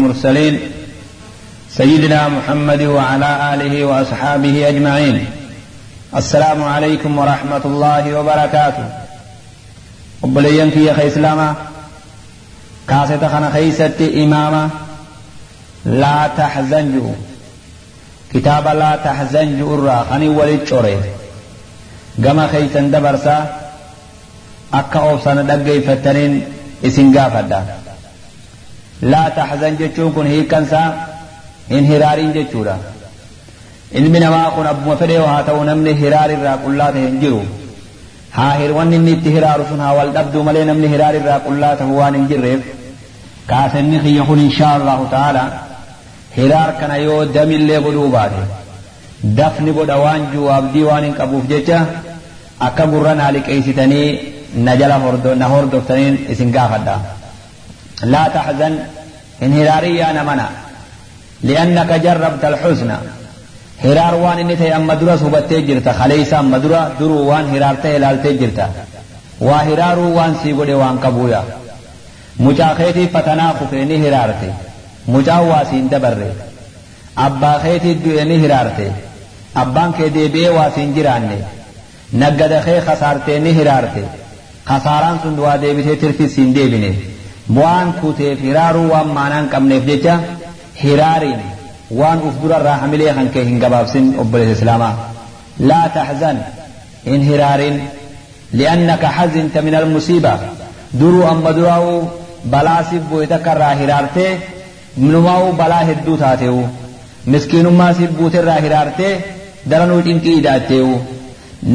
المرسلين سيدنا محمد وعلى آله وأصحابه أجمعين. السلام عليكم ورحمة الله وبركاته. وبلين في إسلاما كاسة خنا خيست إماما لا تحزنجوا كتاب لا تحزنجوا الرا خني ولد شوري. gama keeysan dabarsaa akka obsana dhaggeeffattaniin isin gaafadha laa taxzan jechuun kun hiikkansaa hin hiraariin jechuudha ilmi namaa kun abbuma fedhee haa ta'u namni hiraarirraa qullaa ta'e hin jiru haa wanni inni itti hiraaru sun haa wal dhabduu malee namni hiraarirraa qullaa ta'u waan hin jirreef kaasenni kiyya kun inshaa allahu ta'ala hiraar kana yoo damillee godhuu baate dafni godha waan jiru abdii waan hin qabuuf jecha akka gurra naa liqeessitanii na jala na hordoftaniin isin gaafadha laa taxzan hin hiraarin yaa namana li'annaka jarrabta alxusna hiraar waan inni ta'e amma duras hubattee jirta kaleeysa amma dura duruu waan hiraartee ilaaltee jirta waa hiraaruu waan sii godhe waan qabuuya mucaa keetii fatanaa kufee ni hiraarte mucaa waa siin dabarre abbaa keetii du'e ni hiraarte abbaan kee deebi'ee waa siin jiraanne naggada waan kuteef hiraaruu waan maanaan qabneef jecha hiraariin waan uf durarraa hamilee kan kee hin gabaabsin obboleessa islaamaa laa taxzan hin hiraarin li'annaka xazinta min almusiiba duruu amma duraa'uu balaa siif bu'e takka irraa hiraartee minumaa'uu balaa hedduu taate'u miskiinummaa siif buuterraa hiraartee daranuu cinqii idaattee'u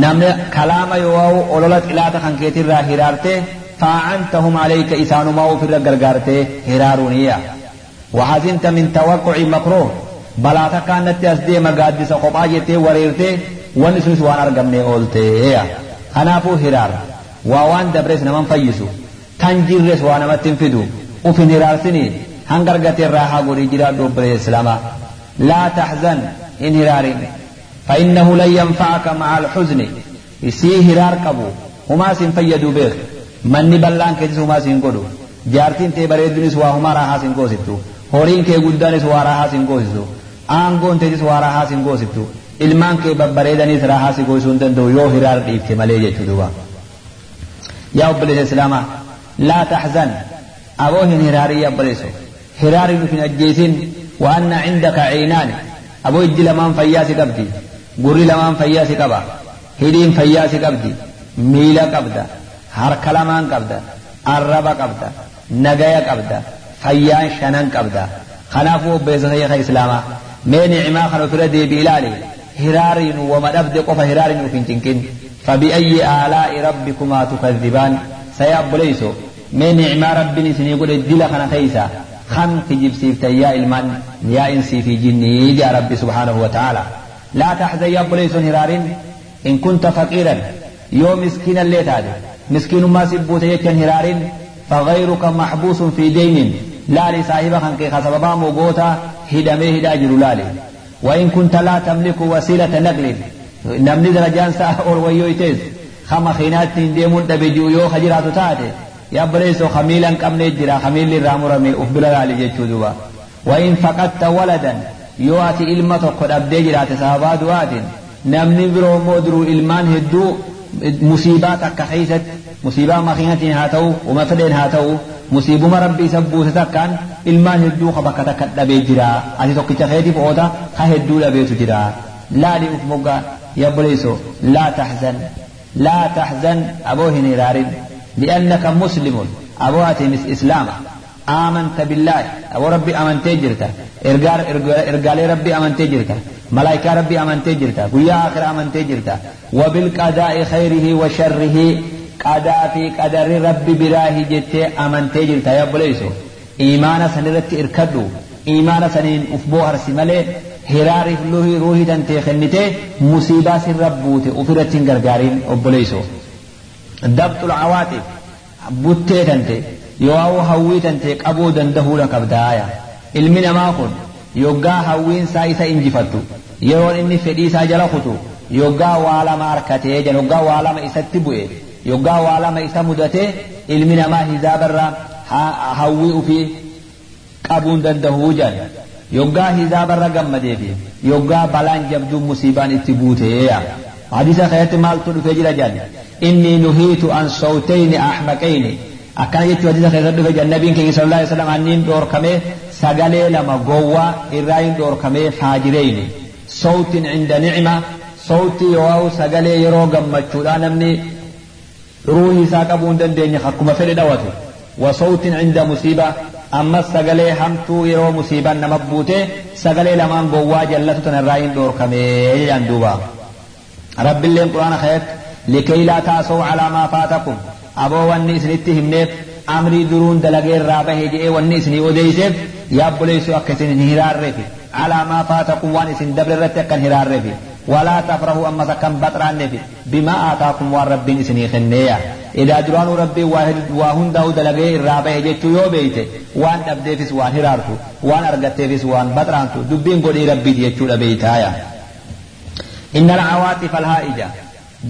namni kalaama yoo olola xilaata kan keetirraa hiraarte faacantahum alayka isaanumaa ofirra gargaarte hiraaruuniya وحزنت من توقع مكروه. بلا تكانت أسدي مقادس قبعة جتي وريرتي ونسوس وان أرقمني أولتي خنافو هرار. ووان دبرس نمان فيسو. تنجيرس وأنا ما تنفدو. وفي هرارسني هنگرغتي الراحة قولي جرا دوبري إسلاما لا تحزن إن هرارين فإنه لن ينفعك مع الحزن. يسي هرار قبو هما سن فيدو بيخ مني بلان كيس هما سن قدو جارتين تي بريدنس وهما راها سن قوستو horiin kee guddaanis waa raahaa sin goosisu aangoon teetis waa raahaa sin goosiftu ilmaan kee babbareedanis raahaa si goosisuu hin danda'u yoo hiraar dhiifte malee jechuu duuba yaa obboleessa islaamaa laa taxzan aboo hin hiraarii obboleessu hiraarii nuuf hin ajjeesin وأن عندك عينان أبو إجي لمان فياسي قبدي قري لمان فياسي قبا هدين فياسي قبدي ميلا قبدا هرك لمان قبدا الربا قبدا نجايا قبدا fayyaan shanan qabda kanaafuu obbeessa sheekha islaamaa mee nicmaa kana ofirra deebi ilaali hiraariin wama dhabde qofa hiraariin uf hin cinqin فبأي آلاء ربكما تكذبان سيأبليسو من نعمة ربي سني يقول الدلة خنا خيسا خم تجيب يا إلمان يا إنسي في جني يا ربي سبحانه وتعالى لا تحزن يا بليسو هرارين إن كنت فقيرا يوم مسكينا اللي تادي مسكين ما سبوت يتن هرارين فغيرك محبوس في دين. لا لصاحبك كي خسبا موغوتا هدمه هدا جلالي وإن كنت لا تملك وسيلة نقل. نمني درجان سا أول ويويتز خما خينات ديمون دبجو يو خجرات تاتي يا بريسو خميلا قمن جرا خميل رامر مي أفبلا لالي جتشودوا وإن فقدت ولدا يواتي إلمتك قد أبدي جرات صحابات وات نمني برو مودرو إلمان مصيبات كحيثت مصيبة ما هاتو وما هاتو مصيبة ربي سبوت تكان إلما هدو خبكة كتا بيجرا أتي توقي تخيدي فعوتا خهدو لبيت جرا لا لأوك مقا يا لا تحزن لا تحزن أبوه نرار لأنك مسلم أبوه تمس إسلام. آمنت بالله أبو ربي آمنت جرتا. إرقال ربي آمنت جرتا. ملائكة ربي أمنت جرتا ويا آخر أمنت جرتا۔ وبالقضاء خيره وشره قضاء في قدر ربي براه جت أمنت جرتا۔ يا بليسو إيمان سنرت إركدو إيمان سنين أفبو أرسي ملي هراري فلوهي روحي تنتي خنتي مصيبة سن ربوت أفرت غرغارين أبليسو دبت العواطف بوتي تنتي yoo hawwii tantee qabuu dandahuu qabdaaya ilmi namaa kun yoggaa hawwiin isaa isa injifattu yeroon inni fedhii isaa jala kutu yoggaa waa lama harkatee jala yoggaa waa isatti bu'e yoggaa waa isa mudate ilmi namaa hizaabarraa hawwii ufii qabuun dandahuu jedhan yoggaa hizaabarra gammadeefi yoggaa balaan jabduu musiibaan itti buuteeya hadiisa keessatti maaltu dhufee jira jedhan inni nuhiitu an sawtayni ahmaqayni akkana jechuu hadiisa keessatti dhufee jedhan nabiin keenya sallallahu alaihi wasallam anniin dhoorkamee sagalee lama gowwaa irraa hin dhoorkamee faajireyni sawtin cinda nicma sawtii yoo sagalee yeroo gammachuudha namni ruuhi isaa qabuu hin dandeenye akkuma fedhe dhawatu wasawtin cinda musiiba ammas sagalee hamtuu yeroo musiibaan nama buute sagalee lamaan gowwaa jallatu tan irraa hin dhoorkamee jedhan duuba rabbiilleen quraana keessatti likay taasoo calaa faatakum aboo wanni isinitti himneef amrii duruun dalagee irraa bahe jedhee wanni isinii odeeyseef yaabboleessu akka isin hin hiraarreefi calaa maa faatakum waan isin dabre irratti akka hin hiraarreefi walaa tafrahu ammas akka hin baxraanneefi bimaa aataakum waan rabbiin isinii kenneeya idaa duraanuu rabbiin waa hundaa'u dalagee irraa bahe jechuu yoo beeyte waan dhabdeefis waan hiraartu waan argatteefis waan baxraantu dubbiin godhii rabbiiti jechuudha beeytaaya inna alcawaatifa alhaa'ija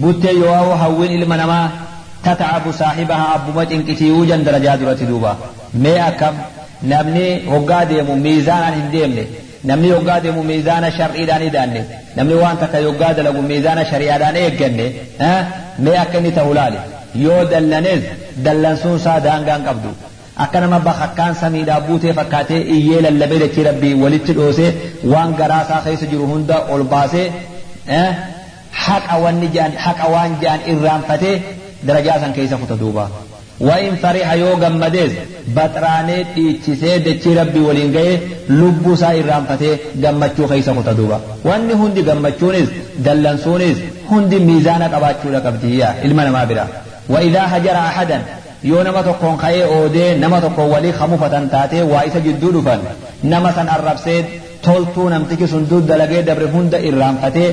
buttee yoo hawwiin ilma namaa تتعب صاحبها أبو مجن كتيوجا درجات درتي دوبا مي أكم نمني هقا ديمو ميزانا هنديمني نمني هقا ديمو ميزانا شرعي داني داني نمني وان تكا هقا دلقو ميزانا شرعي داني يقني ها مي أكني تهولالي yoo dallanes dallansuun isaa daangaan qabdu akka nama bakakkaan samiidhaa buutee fakkaatee iyyee lallabee dachee rabbii walitti dhoosee waan garaa isaa keessa jiru hunda ol baasee haqa waan jaan irraanfatee keessa futa duuba. وإن فرح يو غمديز بطراني ديچسي دچي ربي ولين گئے لبو سا إرام فتي غمچو خيسا متدوبا واني هندي غمچونيز دلنسونيز هندي ميزانا قباچو لقبدية علما ما برا وإذا هجر أحدا yoo nama tokkoon ka'ee oodee nama tokko walii hamufatan taatee waa isa jidduu dhufan nama san arrabsee toltuu namtichi sun dur dalagee dabre hunda irraanfatee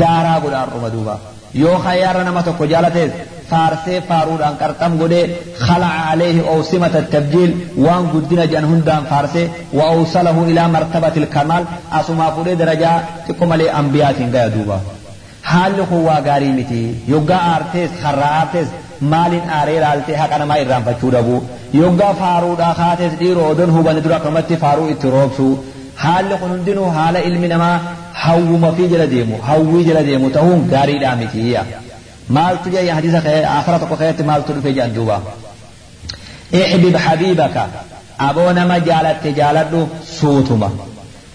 daaraa godhaan dhuma duuba yoo khayyaarra nama tokko jaalatees godhee khala'a aleehi owsimata tabjiil waan guddina jedhan hundaan faarsee wa owsalahu ilaa martabatil kamaal asumaa fudhee darajaa xiqqo malee ambiyaatiin gaya duuba haalli kun waa gaarii miti yoggaa aartees harraa aartees maaliin aaree laaltee haqa namaa irraanfachuu dhabu yoggaa faaruudhaa kaatees dhiiroo odon hubani dura akkamatti faaruu itti roobsu haalli kun hundinuu haala ilmi namaa hawwuma fi jala deemu hawwii jala deemu ta'uun gaariidhaa mitiyya jee hadiisa afara tokko keessatti maaltu dhufe jedhan duuba احبب حبيبك. أبو نما جالت جالت سوتما.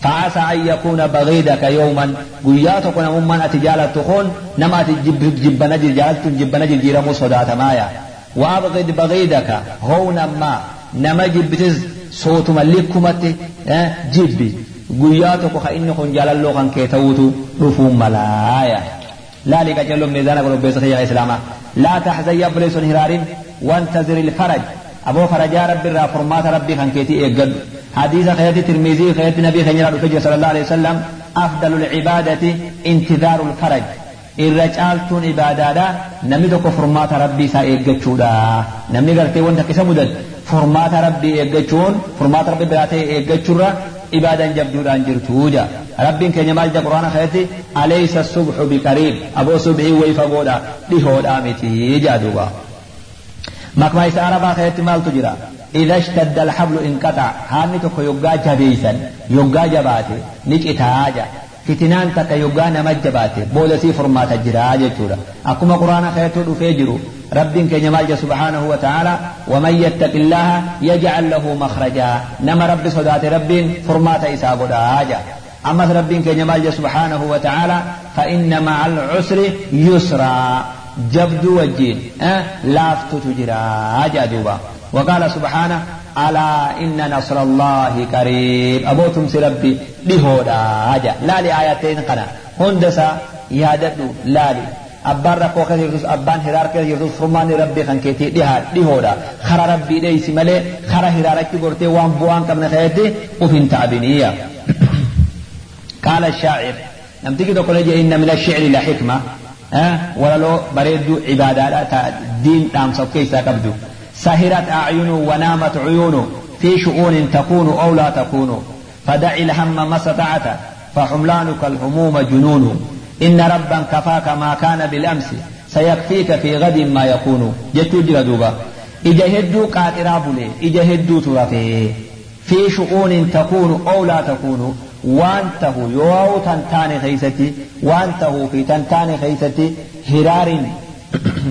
فعسى أن يكون بغيدك يوما. قياتك نمما أتجالت تخون. نما تجب جب نجل جالت جب نجل جيرمو صدات مايا. وأبغد بغيدك. هو نما. نما جبتز صوتما لكمت جبي. قياتك خإن خن جلال خن كيتوتو رفوم ملايا. لا لك جلو ميزانك ربي يا إسلاما. لا تحزن يبلس هرار وانتظر الفرج أبو فرجا ربي را فرمات ربي خن كيتي إيقل حديث خيات الترمذي خيات النبي خيرا رفجة صلى الله عليه وسلم. أفضل العبادة انتظار الفرج irra ibaadaadha namni tokko furmaata rabbii isaa eeggachuudha namni gartee wanta isa mudatu furmaata rabbii eeggachuun furmaata rabbii biraa ta'e eeggachuurra ibaadan jabduudhaan jirtuuja rabbiin keenya maal jedha quraana keessatti alaysa subhu biqariib aboo subhii wayi fagoodha dhihoodha miti jaaduuba makmaa isa arabaa keessatti maaltu jira إذا اشتد الحبل انقطع هاني تكو يوغا جبيسا يوغا جباتي نجئتاجا فتنان تك يوغا نمجباتي بولسي فرمات الجراجة جورا أكما قرآن خيرتو فيجرو رب كي جمال سبحانه وتعالى ومن يتق الله يجعل له مخرجا. نما رب صدات رب فرمات إسابو داجا أما رب كي جمال سبحانه وتعالى فإن مع العسر يسرا. جبد وجين أه؟ لافتو تجرا. جادوبا وقال سبحانه ألا إن نصر الله قريب. أبوتم ربي لهودا لا لآياتين قنا. يادتو لا أبان رقو كثير يرتوس أبان هرار كثير يرتوس فرمان ربي خان كيتي ديها لهودا خرا ربي ليس ملي خرا هرارك قرتي وان بوان كمنا خيتي وفين تعبينية. قال الشاعر لم تجد تقول إن من الشعر لحكمة أه؟ ولا لو بريد عبادات دين دام سوكيسا كبدو. سهرت أعين ونامت عيون في شؤون تكون أو لا تكون. فدع الهم ما استطعت فحملانك الهموم جنون. إن ربا كفاك ما كان بالأمس سيكفيك في غد ما يكون. جتو جرى دوبا. إجا هدو قاترا بولي إجا هدو ترفي في شؤون تكون أو لا تكون وانته يو تنتان خيستي وانته في تنتان خيستي هرار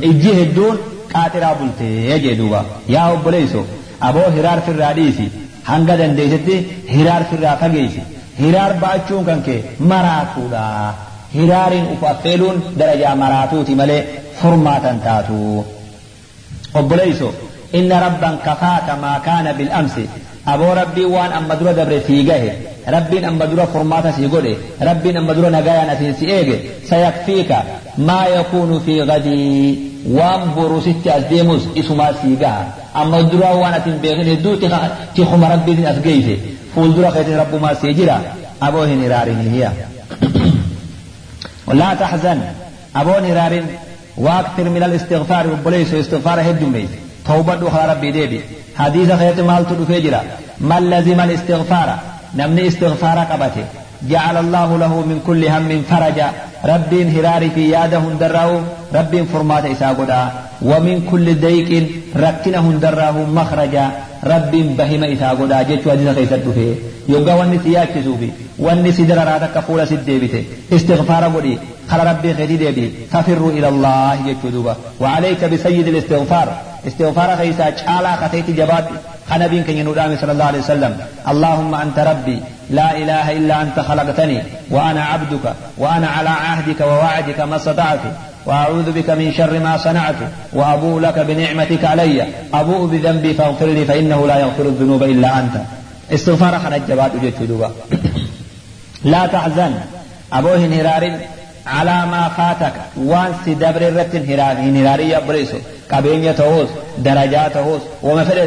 إجيه الدون قاترا بلتي يجي دوبا. يا أبو ليسو أبو هرار في الراديسي. hanga dandeessetti hiraar firraa fageessi hiraar baachuun kan kee maraatuudha hiraariin uf affeeluun darajaa maraatuuti malee furmaatan taatu obboleeyso inna rabban kafaaka maa kaana bil'amsi aboo rabbiin waan amma dura dabre sii gahe rabbiin amma dura furmaata sii godhe rabbiin amma dura nagayaan asiin si eege sayakfiika maa yakuunu fi gadii waan boru sitti as deemus isumaa sii gaha amma dura waan atin beekin hedduutti tikuma rabbiitin as geeyse fuuldura keetin rabbumaa sii jira aboo hin hiraarinihiyya ولا تحزن. أبون هرار وأكثر من الاستغفار وبليس استغفار هدمي توبة أخرى ربي ديبي. حديث خيط مال تدفجرا من لزم الاستغفار نمني استغفار قبته. جعل الله له من كل هم فرجا. رب هرار في ياده دراه رب فرمات إساقدا ومن كل ضيق ركنه دراه مخرجا. رب بهم إساقدا جت حديث خيط دفه يوغا واني سياكسو في واني سدر راتك فولا سد ديبته استغفار قولي قال ربي خيدي ديبي ففروا إلى الله جت وعليك بسيد الاستغفار استغفار خيسا چالا خطيت جباد خنبين كن ينودامي صلى الله عليه وسلم اللهم أنت ربي لا إله إلا أنت خلقتني وأنا عبدك وأنا على عهدك ووعدك ما استطعت وأعوذ بك من شر ما صنعت وأبوء لك بنعمتك علي أبوء بذنبي فاغفر لي فإنه لا يغفر الذنوب إلا أنت. استغفار خرج جباد جت لا تحزن أبوه هرار على ما فاتك وان سدبر الرت هرار هراري يبريسو qabeenya ta'us darajaa ta'us wama fedhe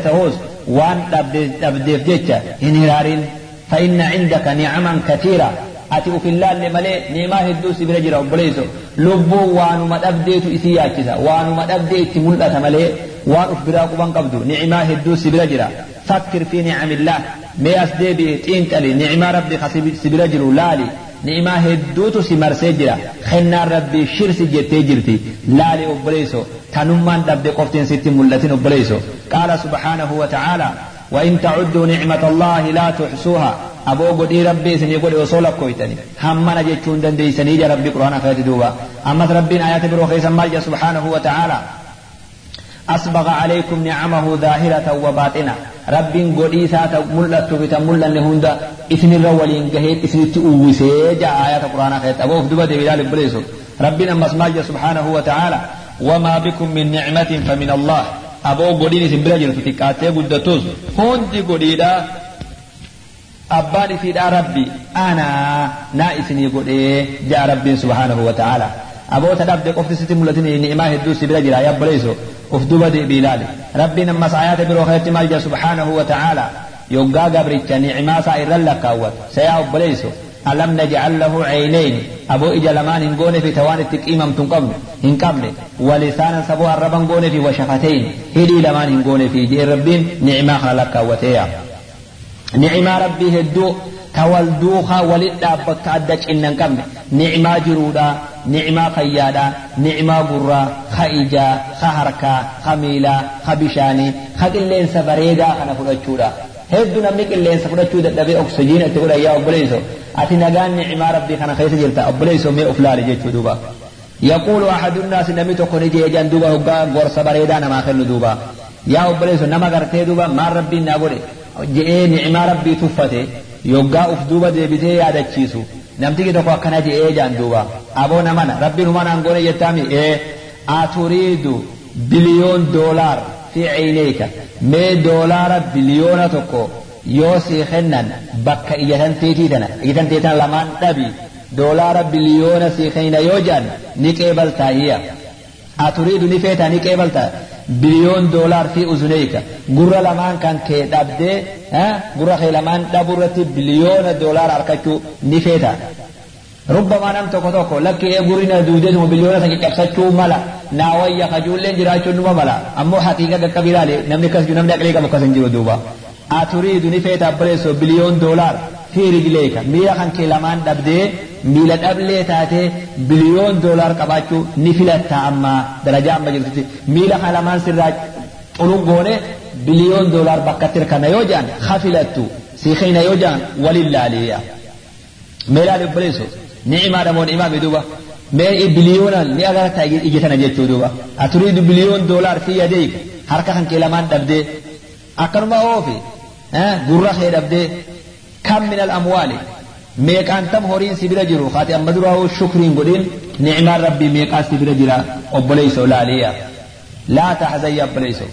dhabdeef jecha hin hiraarin فإن عندك نعما كثيرة. أتي في الله لملي نعما هدو سبيل جرا وبليسو لبو وانو ما أبديت إسي ياكسا. وانو ما أبديت ملأة ملي وان أخبرا قبان قبدو نعما هدو سبيل جرا فكر في نعم الله. مي أسدي بيتين تلي. نعما ربي خسب سبيل جرو لالي. نعما هدوتو سمرسي جرا. خنا ربي شرس جتي جرتي. لالي أبليسو تنمان دبدي قفتين ستي ملتين أبليسو قال سبحانه وتعالى وإن تعدوا نعمة الله لا تحصوها. أبو قدي ربي سني قدي وصولك كويتني. همنا جتشون دندي سنيجا ربي قرآن خيت دوبا. أما ربنا آيات برو خيسا سبحانه وتعالى. أسبغ عليكم نعمه ظاهرة وباطنة. رب قدي ساتا ملت بتا ملا لهندا إثن الرولين قهيت إثن تؤوسي جاء آيات قرآن خيت أبو فدوبا دي بلال بليسو. ربنا مسمالجا سبحانه وتعالى. وما بكم من نعمة فمن الله. أبو قولي نسي بلا جنسو تكاتي قد توز هندي قولي دا أباني سيد ربي أنا نائسني قولي جاء ربي سبحانه وتعالى أبو تدب دي قفت ستي ملتيني نعمة الدوسي بلا جرا يبليسو قفت بدي بلالي ربي نما سعيات برو خيرت مالجا سبحانه وتعالى يوغا قبرتا نعمة سائر لك سيعب بليسو ألم نجعل له عينين أبو إجا لمان هنقون في توان التقيمم تنقبل هنقبل ولسانا سبو الربا هنقون في وشفتين هدي لمان هنقون في جي ربين نعما خلق وتيا نعما ربي هدو تولدوها ولدابك عدج إنن قبل نعما جرودا نعما فيادا نعما برا خائجا خهركا خميلا خبشاني خقلين سفريدا خنفرجودا hedduu namni qilleensa fudhachuu dadhabee oksijiina itti godhan yaa obboleeyso ati nagaan ni'imaa rabbii kana keessa jirta obboleeyso mee of laali jechuu duuba yaquulu ahadu nnaasi namni tokko ni jee jan duuba hoggaa gorsa bareedaa namaa kennu duuba yaa obboleeyso nama gartee duuba maal rabbiin naa godhe je'ee ni'imaa rabbii tuffate yoggaa uf duuba deebitee yaadachiisu namtiki tokko akkana je'ee jaan duuba aboo namana rabbiin humanaan goone jettaami ee aturiidu biliyoon doolaar في عينيك مي دولار بليون تكو يوسي خنن بك إيتان تيتيتنا إيتان تيتان لمان نبي دولار بليون سيخين يوجان نكيبل تاهية أتريد نفيتا نكيبل تا بليون دولار في أذنيك قرى لمان كان كي دبدي ها قرى خي لمان دبرت بليون دولار أركتو نفيتا ربما نم توكو توكو لك غورينا دودين وبليون سكي كبسچو ملا. ناويا خجولين جراچو نما ملا. امو حقيقه كبيرا لي نمني كسجو نمني اكلي كم كسن جرو دوبا. اتريد نفيت بريسو بليون دولار. في رجليك ميلا كان كلمان دبدي ميلا دبلي تاتي بليون دولار قباچو نفلت اما. درجه اما جرتي ميلا خلمان سراج xulun goone biliyoon doolaar bakkatti hirkanna yoo jedhan hafilattu siikayna yoo jedhan walin نعم نعمة دمون إمام دوبا ما إبليون اللي أغلى تأجيل إجتا نجيت دوبا أتريد بليون دولار في يديك حركة خان كلامان دبدي أكر ما هو في ها قرر خير دبدي كم من الأموال ما كان تم هورين سبرا جرو خاتي أما دروا هو شكرين قدين نعمة ربي ما كان سبرا جرا أبليسو لا ليا لا تحزي أبليسو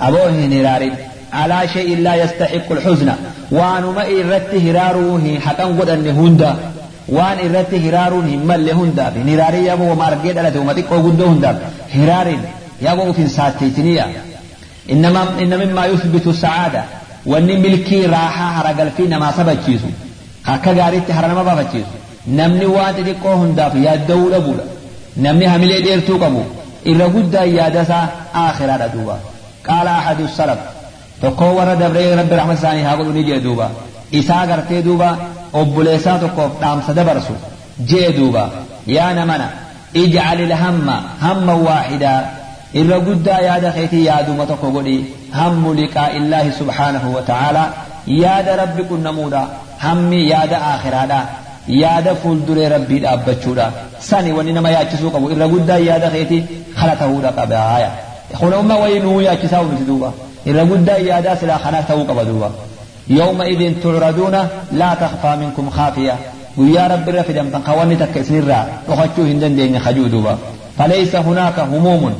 أبوه نراري على شيء لا يستحق الحزن وأنما إردت هرارو هي حكم قد أن هندا waan irratti hiraaruun hin malle hundaaf hin hiraarin yaboo wama argee dhalate wama xiqqoo guddoo hundaaf hiraarin yaboo uf hin saatteetiniya inna mimmaa yuthbitu sacaada wanni milkii raaxaa haragalfii namaa sabachiisu akka gaariitti hara nama baafachiisu namni waan xixiqqoo hundaaf yaadda'uu dhabuudha namni hamilee dheertuu qabu irra guddaan yaadasaa aakhiraadha duuba qaala ahadu salaf tokkoo warra dabree rabbi rahmat isaanii haa godhu ni jee duuba isaa gartee duuba obboleessaa tokkoof dhaamsa dabarsu jee duuba yaa namana ijcal ilhamma hamma waaxidaa irra guddaa yaada keetii yaaduma tokko godhi hammu liqaa illaahi subhaanahu wa ta'aalaa yaada rabbi qunnamuudha hammi yaada aakhiraadha yaada fuulduree rabbii dhaabbachuudha sani wanni nama yaachisuu qabu irra guddaa yaada keetii kana ta'uudha qabaaya kun umma wayii nuu yaachisaa miti duuba irra guddaa yaadaa silaa kana ta'uu qaba duuba يومئذ تعرضون لا تخفى منكم خافية ويا رب الرفدم تنقواني تكسنرا وخشو هندن دين خجودوبا فليس هناك هموم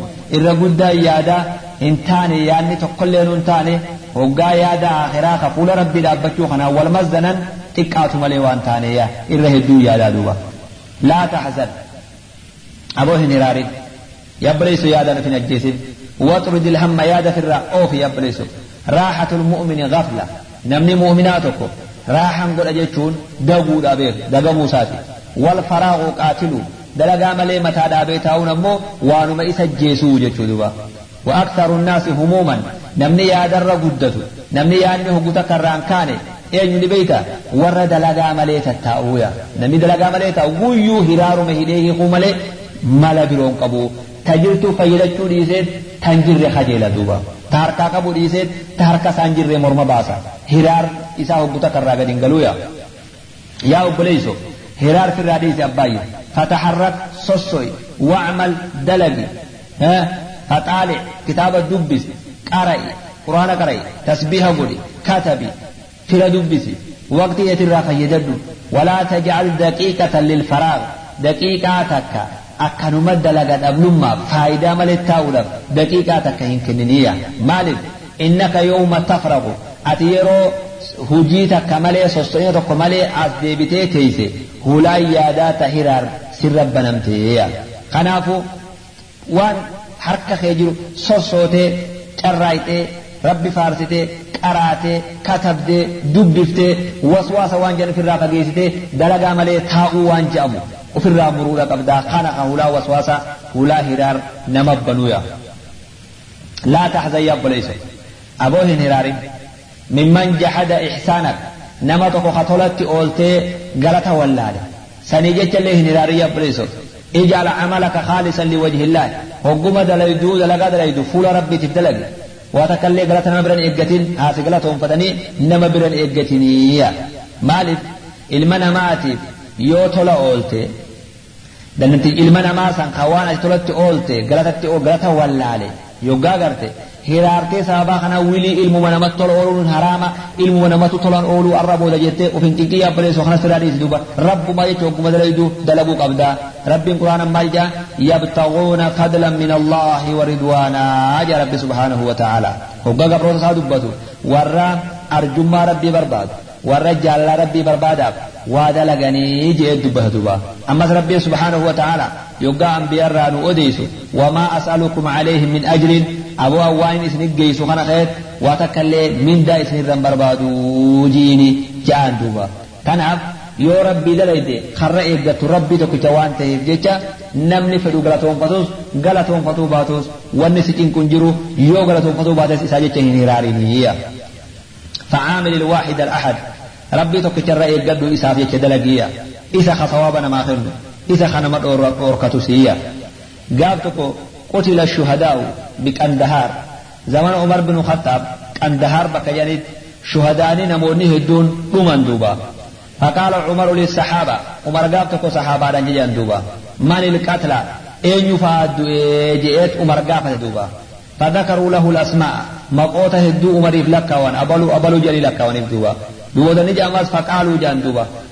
hin taane hoggaa yaada akhiraa ka fuula rabbii dhaabbachuu kanaan wal mazzanan xiqqaatu malee waan taane irra hedduu yaadaa duuba laa taxzan aboo hin hiraarin yabbaleyso yaadaan ufin ajjeesin واطرد الهم يا في الرأوف يا بليسو راحة المؤمن غفلة نمني مؤمناتكو راحا قد أجيتشون دقود أبير دقا موساتي والفراغ قاتلوا dalagaa malee mataa dhaabee taa'uun ammoo waanuma isa jeesuu jechuu duba وأكثر الناس هموما نمني يا در قدت نمني يا أنه قد كران كان أين لبيتا ور دلقا مليتا تاويا نمني دلقا مليتا ويو هرار مهديه قوملي ملا برون قبو تجرت فيلتشو ديسيت تنجر خجيل دوبا تاركا قبو ديسيت تاركا سانجر مرمى باسا هرار إسا قد كران قدنقلويا يا أبليسو هرار في الراديس أبايا فتحرك صصوي واعمل دلقي ها فطالع كتاب الدبس قرأي قرآن قرأي تسبيح قولي كتبي فلا دبسي وقت يترى فيجد ولا تجعل دقيقة للفراغ دقيقاتك akkanuma dalagan dhabnummaaf faayidaa malee taa'uudhaaf daqiiqaa takka hin kenniniyya maaliif innaka yooma tafraqu ati yeroo hujii takka malee sosso'ina tokko malee as deebitee teeyse hulaan yaadaa tahiraar sirra banamteeya kanaafu waan harka kee jiru sossootee carraayxee rabbi faarsitee qaraatee katabdee dubbiftee waswaasa waan jedhan ofirraa fageessitee dalagaa malee taa'uu waan je'amu ofirraa muruudha qabdaa kana ka hulaa waswaasa hulaa hiraar nama banuuya laa taxzan yaa obboleeyso aboo hin hiraarin mimman jahada ixsaanak nama tokko ka tolatti ooltee galata wallaale sanii jechallee hin hiraarin yaa obboleeyso اجعل عملك خالصا لوجه الله هقوم دليدو دلقا دليدو فول ربي تدلق واتكلي قلت نما برن إيقتين هاسي قلتهم فتني نما برن إيقتينية مالف المنا ماتي يو تولا أولتي دنتي المنا ما سان خوان أجتولت أولتي قلتت أو قلتا والالي يوغا قرتي hiraartee sababaa kana wilii ilmuma namatti tola ooluun haraama ilmuma namatti tolan ooluu arra booda jettee ofin xiqqiyyaa baleessu kana sirraa dhiisi duuba rabbuma jecha ogguma dalaydu dalaguu qabdaa rabbiin quraana maal jaa yabtaguuna fadlan min allaahi wa ridwaanaa jaa rabbi subhaanahu wa ta'aalaa hogga gabroota isaa dubbatu warra arjummaa rabbii barbaadu warra jaalala rabbii barbaadaaf waa dalaganii jee dubbata duuba ammas rabbiin subhaanahu wa ta'aalaa yoggaa anbiyaarraa nu odeysu wamaa as'alukum alayhi min ajrin aboo waan isin geessu kana keet waa takka illee mindaa isinirran barbaadu jiini ja'an duuba kanaaf yoo rabbii dalayde karra eeggattu rabbii tokkicha waan ta'eef jecha namni fedhu galatoonfatus galatoonfatuu baatus wanni si cinqun jiru yoo galatoonfatuu baates isaa jecha hin hiraariniyya فعامل الواحد الأحد ربي توكيت الرأي قدو إساف يتش دلقية إسا خصوابنا ما خلنا إسا خنما أوركتو سيا قابتكو قتل الشهداء بكندهار زمن عمر بن الخطاب قندهار بك جانت شهداني نموني هدون دومان دوبا فقال عمر للصحابة عمر قابتك صحابة جيجان دوبا من القتلى أين يفاد جئت عمر قابت دوبا فذكروا له الأسماء مقوته هدو عمر لك وان أبلو أبلو جلي لك وان دوبا دوبا نجي أمس فقالوا جان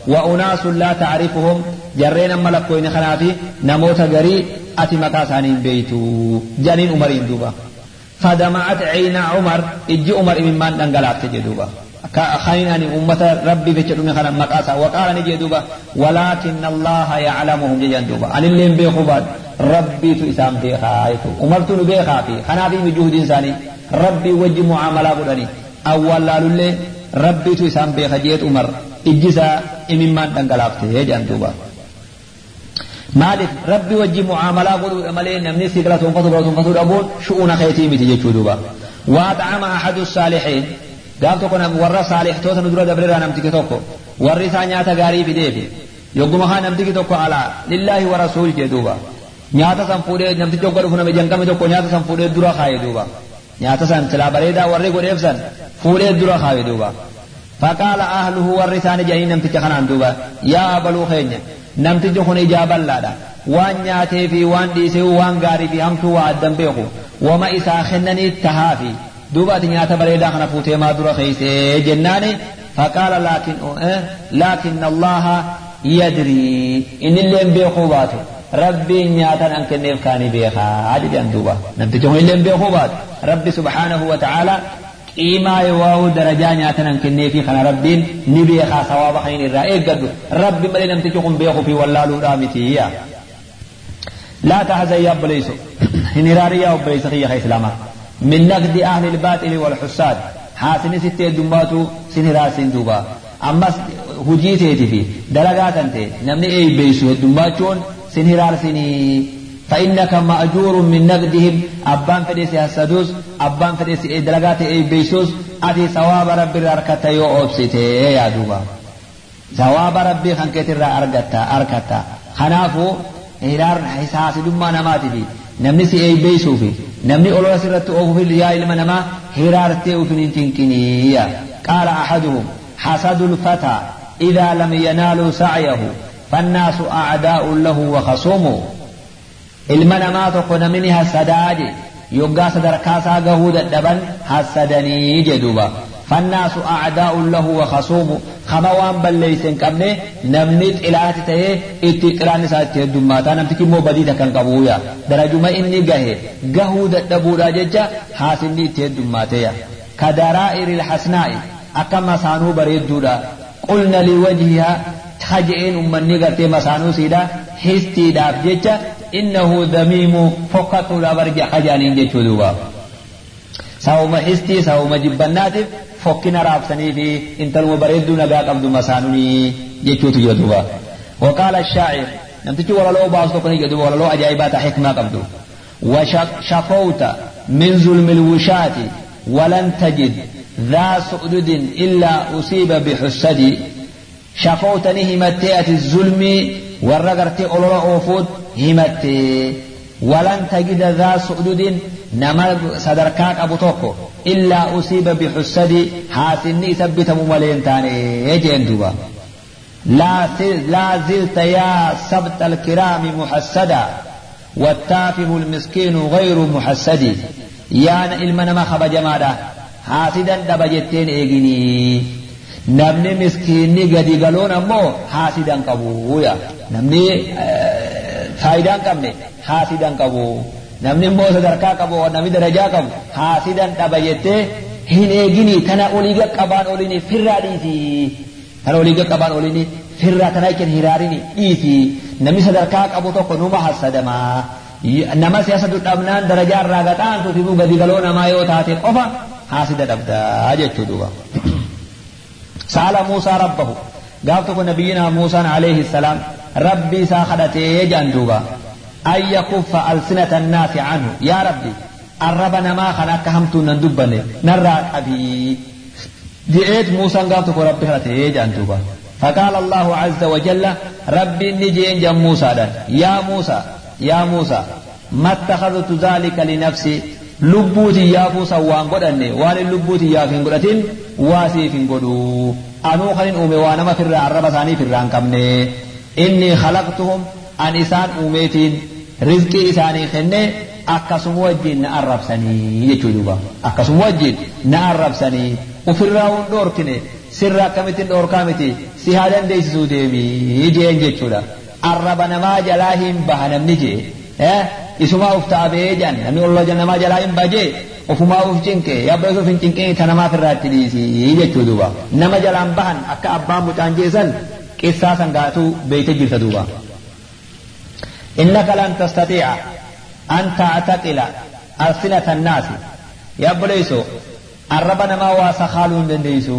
وأناس لا تعرفهم جرين ملكوين خنافي نموت غري أتي مكاسانين بيتو جانين عمرين دوبا فدمعت عين عمر إجي عمر من من دنقلات جدوبا خاين أن أمة ربي في تشدومي خنا مقاسا وقال نجي دوبا ولكن الله يعلمهم جيجان دوبا أن اللي بيخوبات ربي تو إسام بيخا آيتو أمرت بيخا في خنا في مجهود إنساني ربي وجه معاملة بدني أول لالو ربي تو إسام بيخا جيت عمر إجيسا إممان دنقلات جيجان دوبا maaliif rabbi wajji mu'aamalaa godhuudha malee namni si gala toonfatu gala toonfatu dhabuun shu'uuna keetii miti jechuu duuba waaxacama axadu saalixiin gaaf tokko warra saalixtoota nu dura dabreeraa namtiki tokko warri isaa nyaata gaarii fideefi yogguma haa namtiki tokko alaa lillaahi wa rasuul jee duuba nyaata san fuudhee namtichi ogga dhufu nama jankame tokko nyaata san fuudhee dura kaaye duuba nyaata san silaa bareedaa warri godheef san fuudhee dura kaaye duuba فقال أهله ورثان جاهين نمتج خنان دوبا يا أبلو خينيا namtichi kun ijaa bal'aadha waan nyaatee fi waan dhiisee waan gaarii fi hamtuu waa addan beeku wama isaa kennanii tahaa fi duuba ati nyaata bareedaa kana fuutee maa dura keeysee jennaani faqaala laakin laakin allaha yadrii innilleen beekuu baatu rabbiin nyaatan an kenneef kaanii beekaa jedhan duuba namtichi kun illeen beekuu baatu rabbi yoo darajaa nyaatan an kennee fi kana rabbiin ni beekaa sawaaba kan irraa eeggadhu rabbi malee namtichi kun beekuu fi wallaaluudhaa mitiya لا تحزن يا بليسو هنراري يا بليس خي إسلاما من نقد أهل الباطل والحساد حاسن ستة دمباتو سنرا سندوبا أما هجي تيتي في دلقات أنت نمني أي بيسو دمباتون سنرار سني فإنك مأجور من نقدهم. أبان فديس السدوس أبان فديس إدلغات إي بيسوس. أتي ثواب ربي رأركتا يو أوبسيتي. يا دوبا. ثواب ربي خنكت را أرغتا أركتا. خنافو هرار حساس دما نماتي في. نمني سي أي بيسو في نمني أولو سرت أوفو في اليا إلما نما. هرار تيو في ننتنكني قال أحدهم حسد الفتى إذا لم ينالوا سعيه. فالناس أعداء له وخصومه. ilma namaa tokko namni hasadaaje yoggaa sadarkaasaa gahuu dadhaban hasadanii jedhuba. فالناس أعداء له وخصومه خموان بل ليس كمن نمني طلعت تي اتقران سات دمات أنا تكي مو بدي تكن قبويا درجو ما اني جه جهود دبو راججا حاسني تي دماتيا كدرائر الحسناء اكما سانو بريد دورا قلنا لوجهها خجئين أمني قرتي مسانو سيدا حستي داف جيتشا إنه ذميم فقط لا برجع خجانين جيتشو دوبا ساوما حستي ساوما جبناتف فكنا رابسني في انتلو بريدو نقا قبض مسانوني جيتشو تجو دوبا وقال الشاعر نمتشو ولا لو باستو كني جدو ولا لو أجايبات حكمة قبضو وشفوت من ظلم الوشاة ولن تجد ذا سؤدد إلا أصيب بحسد. شفوتني همتي الظلم والرقرتي أولولا أوفود همتي ولن تجد ذا سؤدد نما صدركاك أبو توكو. إلا أصيب بحسد. حاسني ثبت مملين تاني يجين دوبا. لا لا زلت يا سبت الكرام محسدا والتافه المسكين غير محسد. يا إلمنا ما خب جمادا حاسدا دبجتين إيجيني نمني مسكيني قدي قالون أمو حاسدا قبويا نمني فايدا قبني حاسدا قبو نمني مو صدركا قبو نمني درجا قبو حاسدا دبجتين hin eegini tana olii qaqqabaan olini firraa dhiisi tana olii qaqqabaan olini firraa tana jechuun hiraarini dhiisi namni sadarkaa qabu tokko numa hassadamaa nama siyaasa dudhabnaan darajaa irraa gaxaan tuutifuu gadi galoo namaa yoo taate qofa haasida dhabdaa jechuu duuba. Saala Muusaa rabbahu gaaf tokko nabiyyina Muusaan alayhi salaam rabbi isaa kadhatee jaan duuba. أن يكف ألسنة الناس عنه. يا ربي الرب نما خنا كهمتو ندبني. نرى أبي. دعيت موسى قالت ربي هرته جان دوبا. فقال الله عز وجل ربي نجين جم موسى. يا موسى يا موسى ما اتخذت ذلك لنفسي lubbuu tiyyaafuu san waan godhanne waan in lubbuu tiyyaaf hin godhatin waa siif hin godhu. Anuu kan hin uume waa nama firraa arraba hin qabne. Inni khalaqtuhum an isaan uumeetiin rizqii isaanii kenne akkasuma wajjin na arrabsanii jechuu duuba. Akkasuma wajjin na arrabsanii. Ofirraa hun dhoorkine sirra akkamittiin dhoorkaa miti si haa dandeessisuu deemii jeen jechuudha. Arraba namaa jalaa hin baha namni jee isumaa uf taabee jedhan namni olloo jannamaa jalaa hin baajee ofumaa uf cinqe. Yabba isuuf hin cinqee ta namaaf irraatti dhiisii jechuu duuba. Nama jalaan bahan akka abbaan mucaan jeesan qissaa sangaatuu beeyte jirta duuba. Innaka lan tastatiica an taactaqila alsinata annaasi yaabboleeyso arraba namaa waa sakaaluu hin dandeeysu.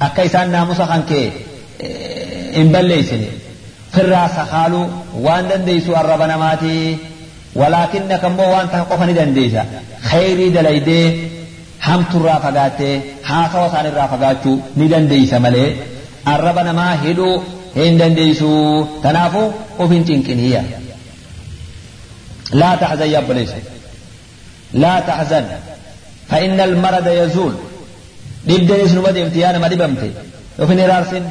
Akka isaan naamusa kan kee eh, hin balleeysine firraa sakaaluu waan dandeeysu arraba namaati. ولكنك مو وانت قفا ندندجا خيري دليدي هم ترى فقاتي ها خوص عن الرافقاتو ندندجا ملي. الربنا ما هدو هندندجو تنافو وفين تنكن هي لا تحزن يا بليس لا تحزن. فإن المرض يزول. نبدأ يسنو بدي امتيانا ما دي بمتي وفين رارسن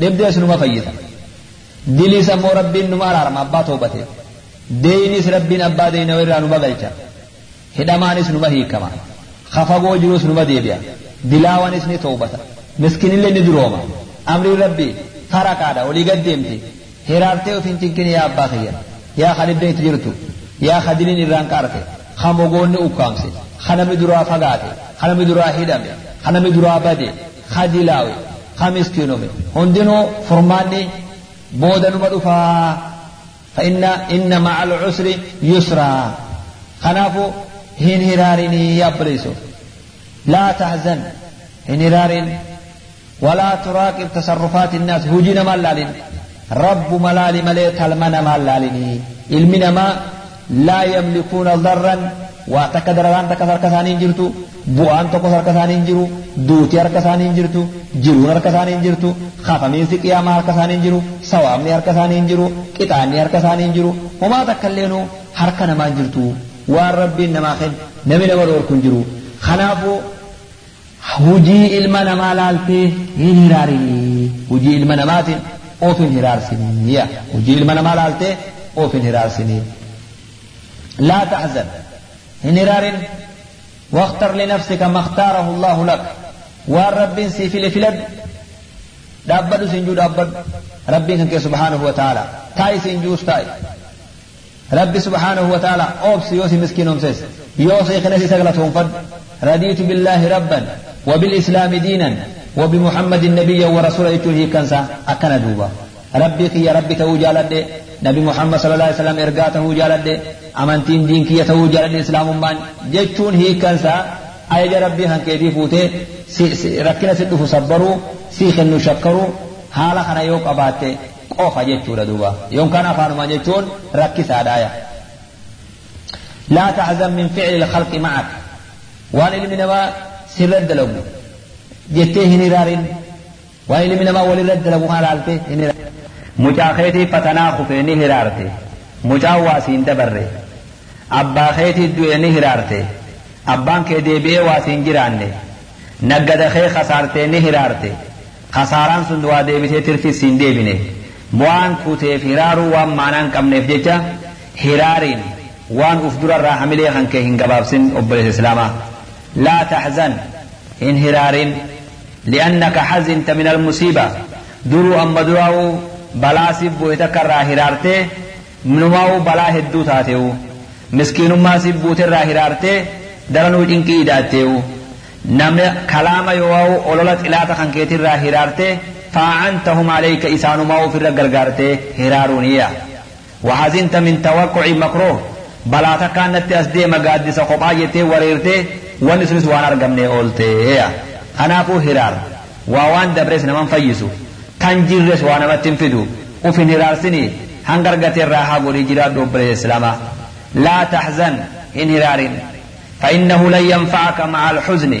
نبدأ يسنو ما فيتا. دليس مو ربين نمارا رمى باتو بتي deeynis rabbiin abbaa deeyna irraa numa galcha hidhamaanis numa hiikama kafagoo jiruus numa deebi'a dilaawanis ni toobata miskinillee ni durooma amriin rabbii faraqaadha olii gad deemti hiraartee ofin cinkini yaa abbaa kiyya yaa kadhibdeen itti jirtu yaa kadiliin irraan qaarte kamogoonni ukkaamse kanami duraa fagaate kanami duraa hidhame kanami duraa bade kadilaawe kamiskiinome hundinuu furmaanni boodanuma dhufaa فإن إن مع العسر يسرا. خنافو هن هرارني يبرسو لا تحزن. هن هرار ولا تراقب تصرفات الناس. هجين ملال رب ملال مليت المن ملالني إلمنما لا يملكون ضرا waa takka dararaan takka harka isaanii hin jirtu bu'aan tokkos harka isaanii hin jiru duutii harka isaanii hin jirtu jiruun harka isaanii hin jirtu hafamiinsi qiyaamaa harka isaanii hin jiru sawaabni harka isaanii hin jiru qixaanni harka isaanii hin jiru homaa takka illeenuu harka namaa hin jirtu waan rabbiin namaa kennu namni nama dhoorku hin jiru kanaafuu hujii ilma namaa laaltee hin hiraarinii hujii ilma namaatiin of hin hiraarsinii hujii ilma namaa laaltee of hin hiraarsinii لا تحزن هنرار واختر لنفسك ما اختاره الله لك والرب سيفل فلد دابد سنجو دابد ربي كنك سبحانه وتعالى تاي سنجوس تاي ربي سبحانه وتعالى أوبس يوسي مسكين أمسيس يوسي خنسي سغلتهم فد رضيت بالله ربا وبالإسلام دينا وبمحمد النبي ورسوله يتوهي كنسا أكنا دوبا ربي كي ربي تو جالد نبي محمد صلى الله عليه وسلم إرقاته جالده أمانتين دينك يتهو جالده إسلام مبان جتون هي كنسا أي ربي هن كيفي فوته ركنا ستو فصبرو سيخ النو شكرو حالا خنا يوك أباته قوفا جتون دوبا يوم كان أفان ما جتون ركي سادايا لا تعزم من فعل الخلق معك وان من ما سرد لهم جتهن رارين وان من ما ولرد لهم هنالته هنالته Mucaa keetii fatanaa kufee ni hiraarte. Mucaan waa siin dabarre. abbaa keetii du'e ni hiraarte abbaan kee deebi'ee waa siin jiraanne naggada kee kasaartee ni hiraarte kasaaraan sun waa deebitee tirfis siin deebine bu'aan kuuteef hiraaruu waan maanaan qabneef jecha hiraariin waan uf durarraa hamilee kan kee hin gabaabsin obboleessa islaamaa laa taxzan hin hiraarin li'annaka xazinta min almusiiba duruu amma duraa'uu balaa siif bu'e takka irraa hiraartee numaa'uu balaa hedduu taate'u miskiinummaa siif buuterraa hiraartee daranuu cinqii hidhaatteewu namni kalaama yoo olola xilaata kan keetirraa hiraartee faa'antahum alayka isaanumaa ofirra gargaartee hiraaruuniyya وحزنت من توقع مكروه بلا تكانت أسدي مقادس قبعة يتي وريرتي ونسنس وأنا رقمني أولتي أنا فو هرار ووان دبرس نمان فيسو تنجرس وأنا ما تنفدو وفي هرار سني هنگر غتي راحة قولي جراد دوبرس إسلاما لا تحزن إن هرار فإنه لن ينفعك مع الحزن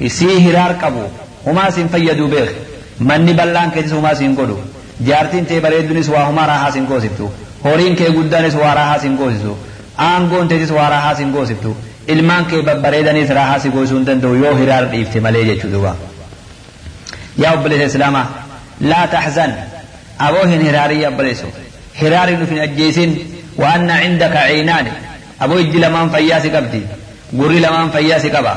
يسي هرار قبو وما سنفيدو بيخ من بلان كجس وما سنقودو جارتين تي بريدنس وهما راحة سنقوسبتو horiin kee guddaanis waa raahaa sin goosisu aangoon teetis waa raahaa sin goosiftu ilmaan kee babbareedaniis raahaa hin danda'u yoo hiraara dhiifte malee jechuudha. Yaa obboleessa Islaamaa لا تحزن. أبوه هراري أبليسو هراري في الجيسين وأن عندك عينان. أبو إجل من فياسي قبدي قري لمن فياسي قبا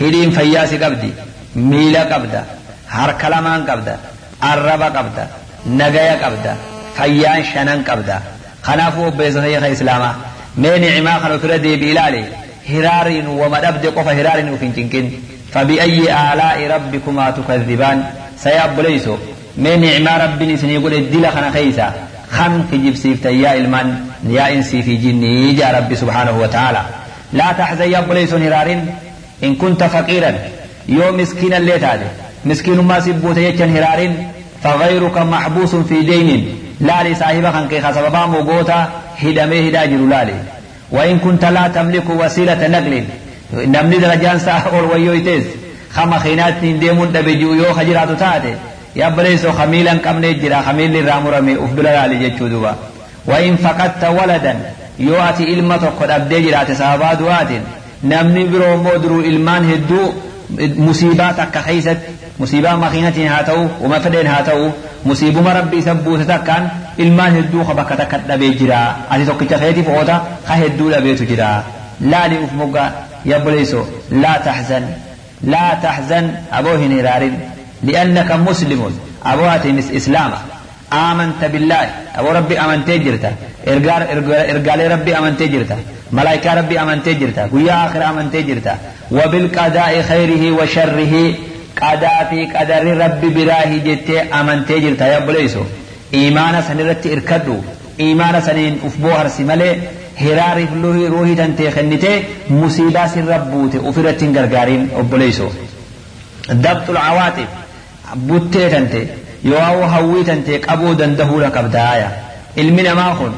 هرين فياسي قبدي ميلا قبدا هر كلامان قبدا عربا قبدا نغايا قبدا فيان شنان قبدا خنافو بيزنه يخي إسلاما من نعما خنو تردي بلالي هراري ومدبد قف هراري فبأي آلاء ربكما تكذبان؟ سيابليسو من نعمة ربي سني يقول الدل خنا خيسا خم سيفتا يا إلمان يا إنسي في جني جاء ربي سبحانه وتعالى لا تحزن يا بليسو نرارين إن كنت فقيرا يوم مسكينا اللي تادي مسكين ما سبوت يجن هرارين فغيرك محبوس في دين لا لصاحبك كي خسبا موغوتا هدمه هداجر لالي وإن كنت لا تملك وسيلة نقل namni darajaan isaa ol wayyoo itees kama khiinaattiin deemuun dhabe ji'u jira kamiilli irraa murame uf dura laali jechuu duba وإن فقدت ولدا يؤتي إلما تقد أبدي جرات سابا دوات نمني برو مودرو إلمان هدو مصيبات كخيست مصيبة مخينة هاتو وما فدين هاتو. مصيبة ربي سبوت تكان إلمان هدو خبك تكد بيجرا أتي تقيت خيتي فوتا خهدو لبيت جرا لا لأف مقا يبليسو لا تحزن. لا تحزن أبوه نرار لأنك مسلم. أبوه مس إسلام. آمنت بالله. أبو ربي أمنت جرتا. إرقال, ربي أمنت جرتا. ملائكة ربي أمنت جرتا. ويا آخر أمنت جرتا. وبالقضاء خيره وشره. قضاء في قدر ربي براه جت أمنت جرتا. يبليسو إيمان سنرت إركدو. إيمان سنين أفبوهر سمالي hiraariif ruuhii tantee kennite musiibaa sirra buute ofirratti hin gargaariin obboleeyso dabxul cawaatiif buttee tante yoo hawwii tantee qabuu dandahuudha qabdaaya ilmi namaa kun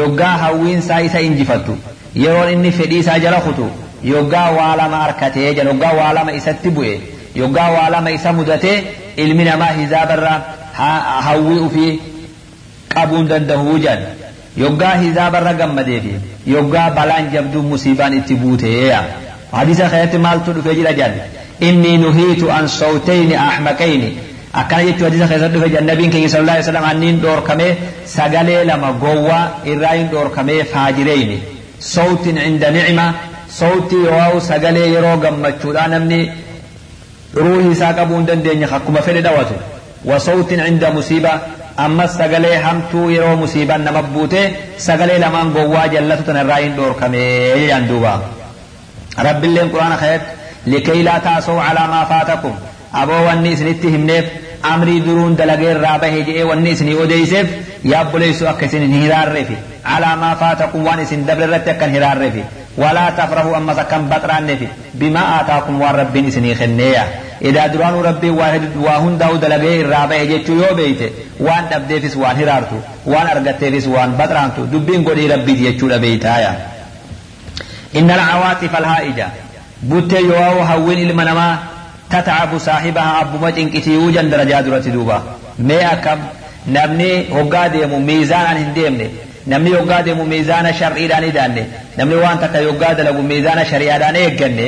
yoggaa hawwiinsaa isa injifattu yeroon inni fedhii isaa jala kutu yoggaa waa lama harkatee jala yoggaa waa lama isatti bu'e yoggaa waa lama isa mudatee ilmi namaa hizaabarraa hawwii ufii qabuun dandahuu jedhan yoggaa hizaabarra gammadeefi yoggaa balaan jabduu musiibaan itti buuteeya hadisa keessatti maaltu dhufee jira jal inni nuhiitu an sawtayni ahmaqayni akkana jechuu hadisa keessatti dhufe jal nabiin keenya sallallahu alaihi wasallam anniin dhoorkamee sagalee lama gowwaa irraa hin dhoorkamee faajireyni sawtin inda nicma sawtii yoo sagalee yeroo gammachuudha namni ruuhi isaa qabuu hin dandeenye akkuma fedhe dhawatu wa sawtin inda musiiba ammas sagalee hamtuu yeroo musiibaan nama buute sagalee lamaan gowwaa jallatu tana irraa hin dhoorkamee jedhan duuba rabbiilleen quraana keessatti لكي لا تاسوا على ما فاتكم. أبو والنيس نتهم نيف أمري درون دلقير رابه جئ والنيس نيوديسف يا أبو ليسوا أكسين هرار رفي على ما فاتكم وانس دبل رتك هرار رفي ولا تفرحوا أما سكن بطران نفي بما آتاكم وربي نسني خنية. إذا دران ربي واحد واهن داو دلقي الرابعي جيتو يو بيته وان نبدي فيس وان هرارتو. وان أرغت فيس وان بطرانتو. دبين قولي ربي جيتو لبيتايا. إن العواطف الهائجة. Buttee yoo hawwiin ilma namaa tatcabu saahibaha abbuma cinqitiiwuu jan darajaa duratti duuba mee akkam namni hoggaa deemu miizaanaan hin deemne namni yoggaa deemu miizaana shar'iidhaan idaanne namni waan takka yoggaa dalagu miizaana shari'aadhaan eegganne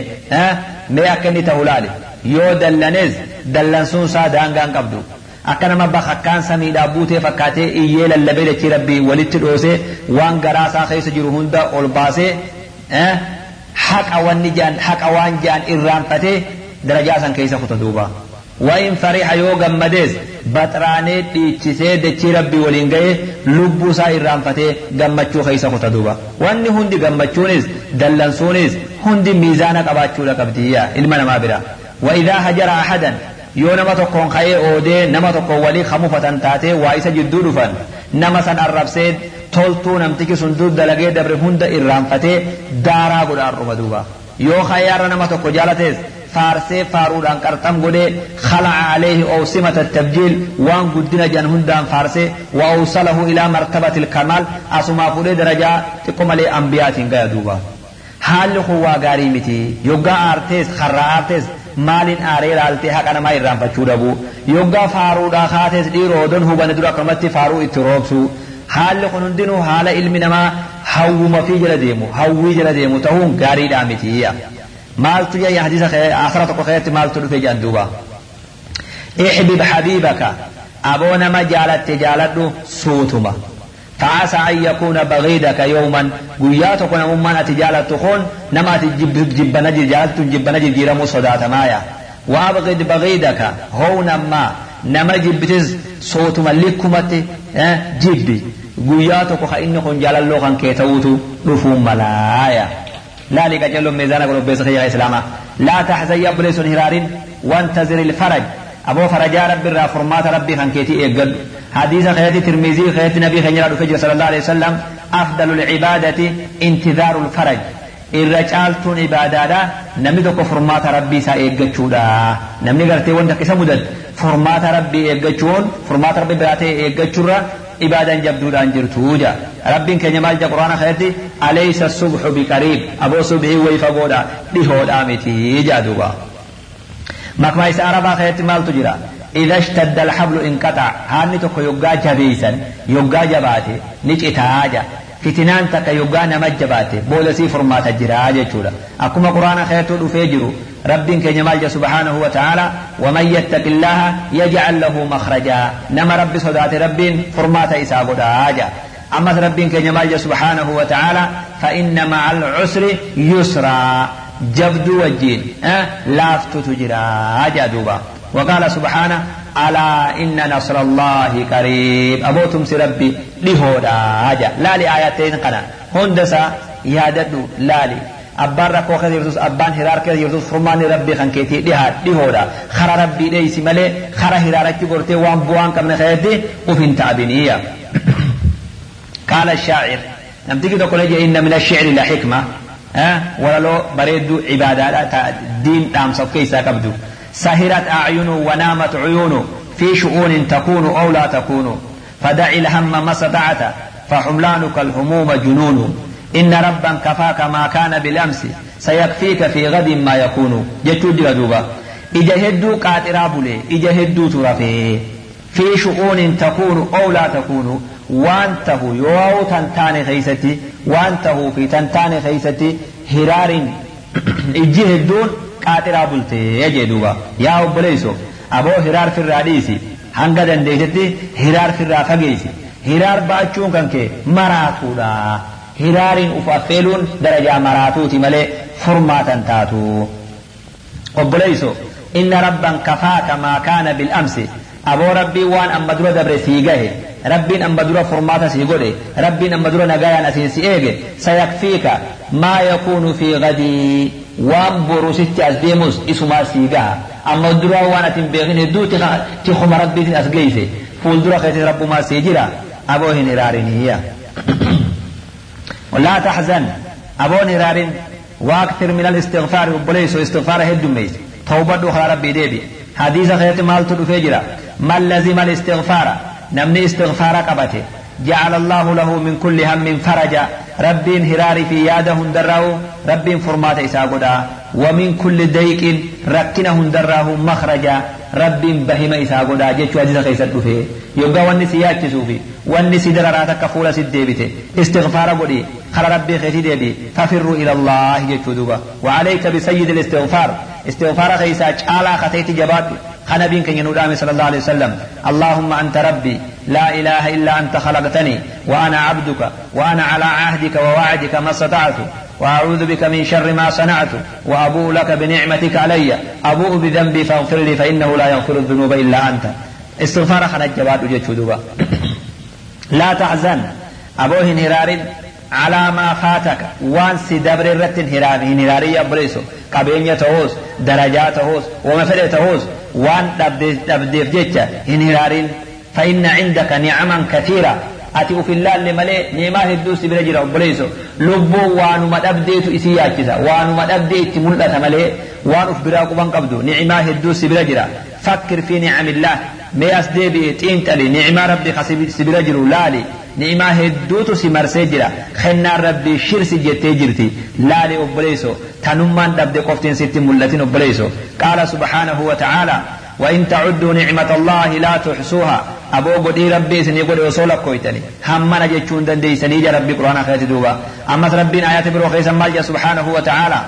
mee akka inni ta'u laale yoo dallanes dallansuun isaa daangaan qabdu akka nama bakakkaan samiidhaa buutee fakkaatee iyyee lallabee dachii rabbii walitti dhoosee waan garaa isaa keessa jiru hunda ol baasee haqa wanni jaan haqa waan jaan irraanfatee darajaa san keessa kuta duuba وإن فرح يو غمديس بطراني ديچسي دچي ربي ولين غي لبو سا إرانفتي غمچو خيسا خطا دوبا واني هندي غمچونيس دلنسونيس هندي ميزانا قباچو لقبدية علما ما برا وإذا هجر أحدا yoo nama tokkoon ka'ee oodee nama tokko walii kamufatan taatee waa isa jidduu dhufan nama san arrabsee toltuu namtichi sun dur dalagee dabre hunda irraanfatee daaraa godha arruma duuba yoo ka'ee nama tokko jaalatees faarsee faaruudhaan qarxam godhee khala'a aleehi owsimata tabjiil waan guddina jan hundaan faarsee wa awsalahu ilaa martabatil kamaal asumaa fuudhee darajaa xiqqo malee ambiyaatiin gaya duuba haalli kun waa gaarii miti yoggaa aartees karraa aartees maaliin aaree laaltee haqa namaa irraanfachuu dhabu yoggaa faaruudhaa kaatees dhiiroo odon hubane dura akkanumatti faaruu itti roobsu haalli kun hundinuu haala ilmi namaa hawwuma fi jala deemu hawwii jala deemu ta'uun gaariidhaa mitiiyya maaltu jee hadiisa akhira tokko keessatti maaltu dhufe jedhan duuba احبب حبيبك أبونا ما جالت جالت سوتما فعسى أن يكون بغيدك يوما قياتك نمما أتجالت تخون نما تجب جب نجي جالت جب نجي جيرمو صدات مايا وأبغد بغيدك هو نما نما جبتز صوتما لكمت جبي قياتك خإن كن جالالو خان كيتوتو رفوم ملايا لا لك جلو ميزانك ربي سخي إسلاما لا تحزن يبلس هرار وانتظر الفرج أبو فرجاء رب الرا فرمات ربي خان كيتي إيقل حديث خياتي ترمذي خياتي نبي خنجر رفجر صلى الله عليه وسلم أفضل العبادة انتظار الفرج irra caaltuun ibaadaadha namni tokko furmaata rabbii isaa eeggachuudha. Namni gartee wanta isa mudatu furmaata rabbii eeggachuun furmaata rabbii ta'e عبادة جبدودا جرتوجا رب كن يمال جا قرآن خيرتي أليس الصبح بقريب أبو صبحي ويفقودا لهود آمتي جادوبا. مكما إسا عربا خيرتي مال تجرا إذا اشتد الحبل انقطع. هاني تقو يقا جبيسا يقا جباتي نجئتا فتنان تك يوغا نمجباتي بولسي فرمات الجرا جيتشولا أكما قرآن خيرتو دفيجرو رب كي جمال سبحانه وتعالى ومن يتق الله يجعل له مخرجا نما رب صدات رب فرمات إسابو داجا أما رب كي جمال سبحانه وتعالى فإن مع العسر يسرا جبدو وجين أه؟ لافتو تجرا جادوبا وقال سبحانه ألا إن نصر الله قريب أبوتم ربي لهودا هجا لا لآياتين قنا هندسا ياددو لا لي أبان ركو خير يرسوس أبان هرار كير يرسوس فرمان ربي خان كيتي لها لهودا خرا ربي ليس ملي خرا هرارك قرتي وان بوان كمن خيدي وفين تعبينية قال الشاعر لم تجي تقول إن من الشعر لحكمة ها ولا لو بريد عبادات دين تام سب كيسا كبدو سهرت أعين ونامت عيون في شؤون تكون أو لا تكون. فدع الهم ما استطعت فحملانك الهموم جنون. إن ربا كفاك ما كان بالأمس سيكفيك في غد ما يكون. جتود دوبا إجا هدو بولي إجا ترفي في شؤون تكون أو لا تكون وانته يواو تنتاني خيستي وانته في تنتاني خيستي هرار. إجي هدون qaaxiraa bultee jee duuba yaa obboleeyso aboo hiraar firraa dhiisi hanga dandeessetti hiraar firraa fageessi hiraar baachuun kan kee maraatuudha hiraariin uf affeeluun darajaa maraatuuti malee furmaatan taatu obboleeyso inna rabban kafaaka maa kaana bil'amsi aboo rabbiin waan amma dura dabre sii gahe dura furmaata sii godhe rabbiin amma dura nagayaan asiin si eege sayakfiika maa yakuunu fi gadii waan boru sitti as deemus isumaa sii gaha amma dura waan atin beekin hedduuti ti kuma rabbiitin as geeyse fuuldura keetis rabbumaa sii jira aboo hin iraariniyya ولا تحزن أبون هرارين وأكثر من الاستغفار وبليس استغفار هدميس توبة دخل ربي ديبي حديث خيات مال تدفجرا من لزم الاستغفار نمني استغفار قبته جعل الله له من كل هم فرجا. رب هراري في ياده دراه رب فرمات إساقدا ومن كل ضيق ركنه دراه مخرجا. رب بهما إساقدا جيتشو عزيز خيسر دفه يوغا واني سياتي سوفي. واني سدراراتك فولا سديبته استغفار قدي. خر ربي خيتي ديبي ففروا إلى الله جيتشو دوبا وعليك بسيد الاستغفار. استغفار خيسا چالا خطيت جبات خنبين كان ينودامي صلى الله عليه وسلم اللهم أنت ربي لا إله إلا أنت خلقتني وأنا عبدك وأنا على عهدك ووعدك ما استطعت وأعوذ بك من شر ما صنعت وأبوء لك بنعمتك علي. أبوء بذنبي فاغفر لي فإنه لا يغفر الذنوب إلا أنت. استغفار خنا الجواد وجه لا تحزن. أبوه هرار على ما فاتك. وان سدبر رت هرام هنراري أبريسو قبينة تهوز درجات تهوز ومفلة تهوز وان دبديف دب هنرارين فإن عندك نعما كثيرة أتي في الله اللي ملي نعمة الدوس برجل أبريسو لبو وانو ما تبديت إسيا كذا وانو ما تبديت ملتة ملي وانو في براكو بان قبدو نعمة الدوس برجل فكر في نعم الله ما أسدي بيت إنت لي نعمة ربي خسي برجل لالي ni'imaa hedduutu si marsee jira kennaan rabbii shirsi jettee jirti laali obboleeyso tanummaan dhabde qoftiin sitti mul'atin obboleeyso qaala subhaanahu wa ta'aalaa وإن تعدوا نعمة الله لا تحصوها rabbii isinii godhe osoo lakkooytani hammana jechuun dandeeysanii ja rabbii quraana keeti duuba ammas rabbiin ayata biroo keessan maal jedha subhaanahu wa ta'aala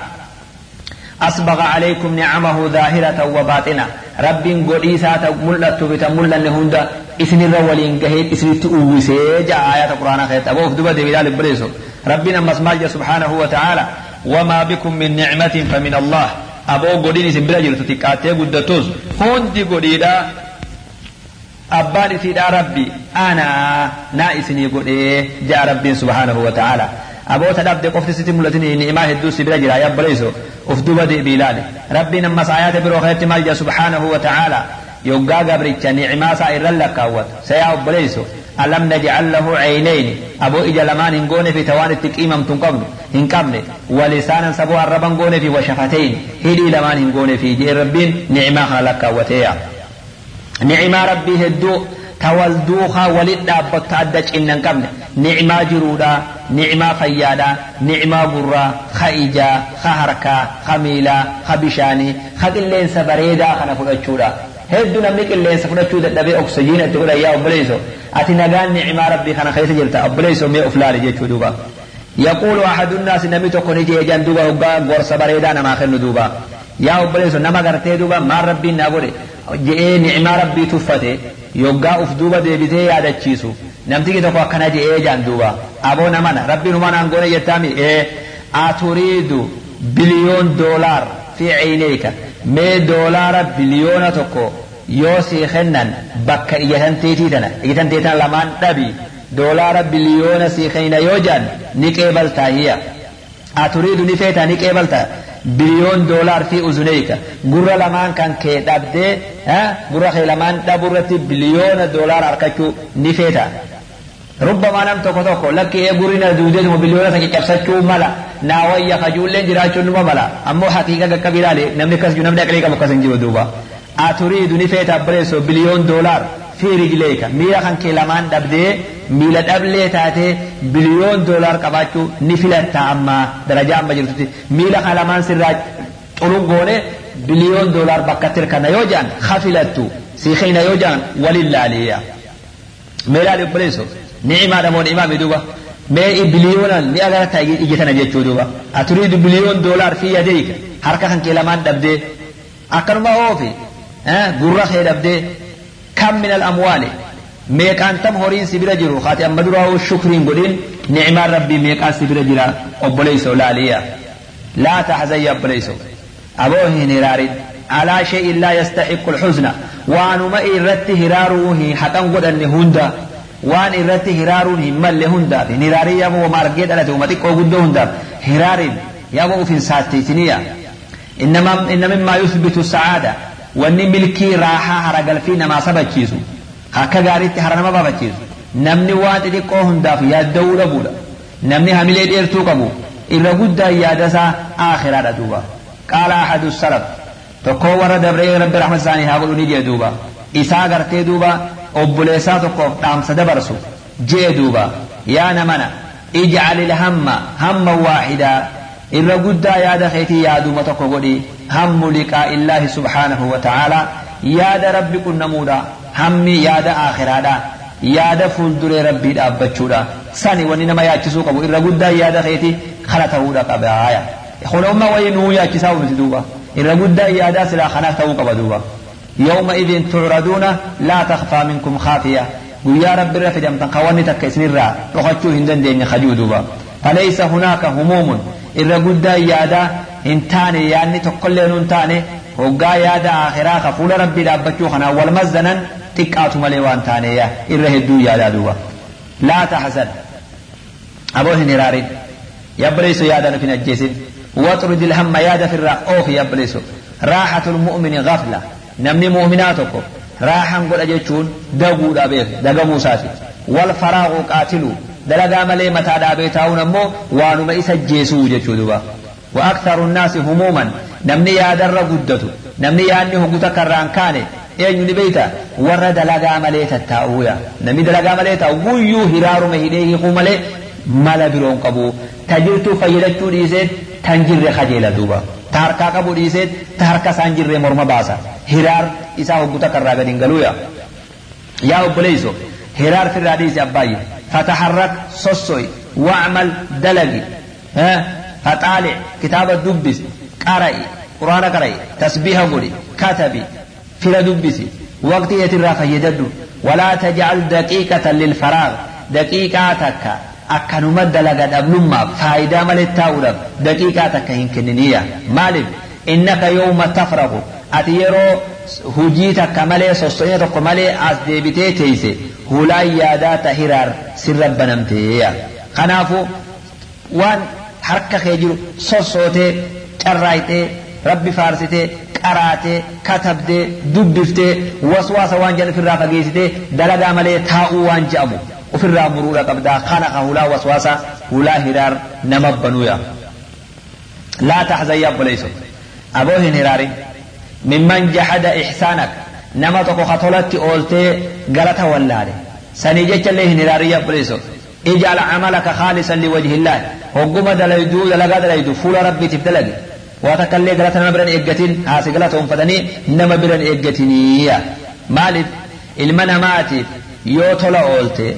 أسبغ عليكم نعمه ظاهرة وباطنة. رب قدي ساتا ملت بتا ملن هندا إسن الرولين قهيت إسن تؤوسي جاء آيات القرآن خيط أبو فدوبة دي بلال بليسو. ربنا مسمال سبحانه وتعالى. وما بكم من نعمة فمن الله. أبو قدين إسن بلا جلتو تكاتي قدتوز هندي قديدا. isiidha rabbi ana naa isinii godhee jaa rabbiin subhaanahu wa ta'ala aboota dhabde qofti sitti mul'atini ni'imaa hedduu si bira jira yabbaleyso uf duba deebi ilaale rabbiin ammas ayaata biroo keessatti maal jaa subhaanahu wa ta'ala yoggaa gabricha ni'imaa isaa irran lakkaawwatu sayaa obboleyso ألم نجعل له عينين أبو إجا لمان هنقون في توان التقيمة تنقبل هنقبل ولسانا سبو الربا هنقون في وشفتين هدي لمان هنقون في جي ربين نعمة خلق وتيا نعمة ربي هدو qabne ni'maa jiruudha ni'maa fayyaadha ni'maa gurraa ka ijaa ka harkaa ka miilaa ka bishaanii ka qilleensa bareedaa kana fudhachuudha hedduu namni qilleensa fudhachuu dadhabee oksijiina itti godhan yaa obboleeyso ati nagaan ni'maa rabbii kana keessa jirta obboleeyso mee of laali jechuu duuba يقول أحد الناس نبي تكون جي جان دوبا غورس بريدا نما خلو دوبا يا أبليسو نما غرتي دوبا ما ربي نابوري جئي نعمة ربي تفته yoggaa uf duuba deebitee yaadachiisu namtiki tokko akkana je'ee jaan duuba aboo namana rabbiin humanaan goone jettaami ee aturiidu biliyoon doolaar fi ciineyka mee doolaara biliyoona tokko yoo sii kennan bakka iyyatanteetii tana iyyatanteetii tana lamaan dhabi doolaara biliyoona sii kenna yoo jaan ni qeebaltaa hiya aturiidu ni feetaa ni qeebaltaa biliyoon doolaar fi uzuneyka gurra lamaan kan kee dhabdee gurra kee lamaan dhaburratti biliyoona doolaar harkachuu ni feeta rubbamaa nam tokko tokko lakki ee gurrina duudeetuma biliyoona san caccabsachuu mala naa wayya kajuulleen jiraachuun numa mala ammoo haqiiqa gaqqab ilaale namni akkas namni aqlee qabu akkas hin jiru duuba aturiidu ni biliyoon doolaar fi rijleeka miila kan kee lamaan dhabdee miila dhablee taatee biliyoon doolaar qabaachuu ni filatta amma darajaa amma jirtutti miila kan lamaan sirraa xulungoone biliyoon doolaar bakka tirkana yoo jaan hafilattu siikina yoo jaan walin laaliya mee biliyoonan ni agarta ijjatana jechuu duuba aturiidu biliyoon doolaar fi yadeyka harka kan kee lamaan dhabdee akkanuma oofi gurra kee dhabdee كم من الأموال. ميكان تم هورين سبرا جرو خاتي أما دروا شكرين قدين. نعم ربي ميكان سبرا جرا أبليسو لا ليا. لا تحزي أبليسو. أبوه نراري على شيء لا يستحق الحزن. وان ما إرت هراروه حتى نقول أن هندا. وان إرت هراروه مل هندا. نراري يابو ومارجيت على تومتك وقدو هندا. هراري يابو في ساتي تنيا. إنما إنما مما يثبت السعادة. Wanni milkii raaxaa haragalfii namaa sabachiisu akka gaariitti hara nama baafachiisu namni waan xixiqqoo hundaaf yaadda'uu dhabuudha namni hamilee dheertuu qabu irra guddaan yaadasaa aakhiraadha duuba qaala ahadu salaf tokkoo warra dabree rabbi rahmat isaanii haa godhu ni jee duuba isaa gartee duuba obboleessaa tokkoof dhaamsa dabarsu jee duuba yaa namana ijcal ilhamma hamma waaxidaa irra guddaa yaada keetii yaaduma tokko godhi hammu liqaa illaahi subhaanahu wa yaada rabbi qunnamuudha hammi yaada aakhiraadha yaada fuulduree rabbii dhaabbachuudha sani wanni nama yaachisuu qabu irra guddaa yaada keeti kana ta'uudha qabaaya kun umma wayii nuu yaachisaa miti duuba irra guddaa yaadaa silaa kanaaf ta'uu qaba duuba يومئذ تعرضون لا تخفى منكم خافية irra fidamtan ka wanni takka isinirraa dhokachuu hin dandeenye kajuu duuba فليس هناك هموم irra guddaa yaadaa hin taane yaadni tokkollee nun taane hoggaa yaada akhiraa ka fuula rabbii dhaabbachuu kanaa wal mazzanan xiqqaatu malee waan taaneya irra hedduu yaadaa duuba laa taxzan aboo hin hiraarin yabbaleyso yaadaan ufin ajjeesin واطرد الهم ياد في الرأوف يبلسو راحة المؤمن غفلة نمني مؤمناتكم راحا قل أجيشون دقو دابيك دقا موساتي والفراغ قاتلو دلقا ملي متى دابيتاون أمو وانو مئيس الجيسو جيشو دبا وأكثر الناس هموما نمني يا در قدتو نمني يا أنه قد كران كان eenyu ni beeyta warra dalagaa malee tattaa'uuya namni dalagaa malee taa'u guyyuu hiraaruma hidhee hiikuu malee mala biroon qabu tajirtuu fayyadachuu dhiisee tan jirre kajeela duuba ta harkaa qabu dhiisee ta isaan jirre morma baasa hiraar isaa hogguta karraa gadi hin galuuya yaa obboleeyso hiraar firraa dhiisi abbaayye فتحرك صصوي واعمل دلغي ها؟ فطالع كتاب الدبس قرأي قرآن قرأي تسبيح قولي كتبي في الدبس وقت يترى فيدد ولا تجعل دقيقة للفراغ. دقيقة تكا أكنو مدى لغد أبنما فايدة مالتاورة دقيقة تكا هنكننية مالب إنك يوم تفرغ. أتيرو هجيتك مالي سوصيتك مالي أزدي بتيتيسي hulaan yaadaa ta hiraar sirra banamteeya kanaafu waan harka kee jiru sossootee carraayxee rabbi faarsitee qaraatee katabdee dubbiftee waswaasa waan jedhan ofirraa fageessitee dalagaa malee taa'uu waan je'amu ofirraa muruudha qabdaa kana ka hulaa waswaasa hulaa hiraar nama banuuya laa taxzan yaa obboleeyso aboo hin hiraarin mimman jahada ixsaanak nama tokko ka tolatti ooltee galata wallaale sanii jechallee hin hiraarin yaa obboleeyso اجعل عملك خالصا لوجه الله هقوم دليدو دلقا دليدو فول ربي تبدلق واتكلي قلتنا برن إيقتين هاسي قلتهم فدني نما برن إيقتينية مالف المنا ماتي يو تولا أولتي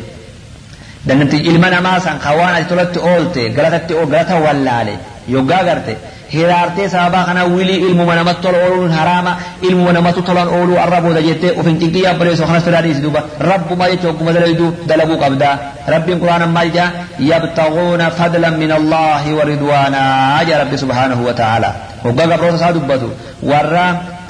دنتي المنا ماسا خوانا تولت أولتي قلتت أو قلتا والالي يوغا قرتي hiraartee sababaa kana wilii ilmuma namatti tola ooluun haraama ilmuma namatti tolan ooluu arra booda jettee ofin cinqiyyaa obboleessoo kanas fidaa dhiisi duuba rabbumaa jecha hogguma dalaydu dalaguu qabdaa rabbiin quraana maal jaa yabtaguuna fadlan min allaahi wa ridwaanaa jaa rabbi subhaanahu wa ta'ala hoggaa gabroota isaa dubbatu warra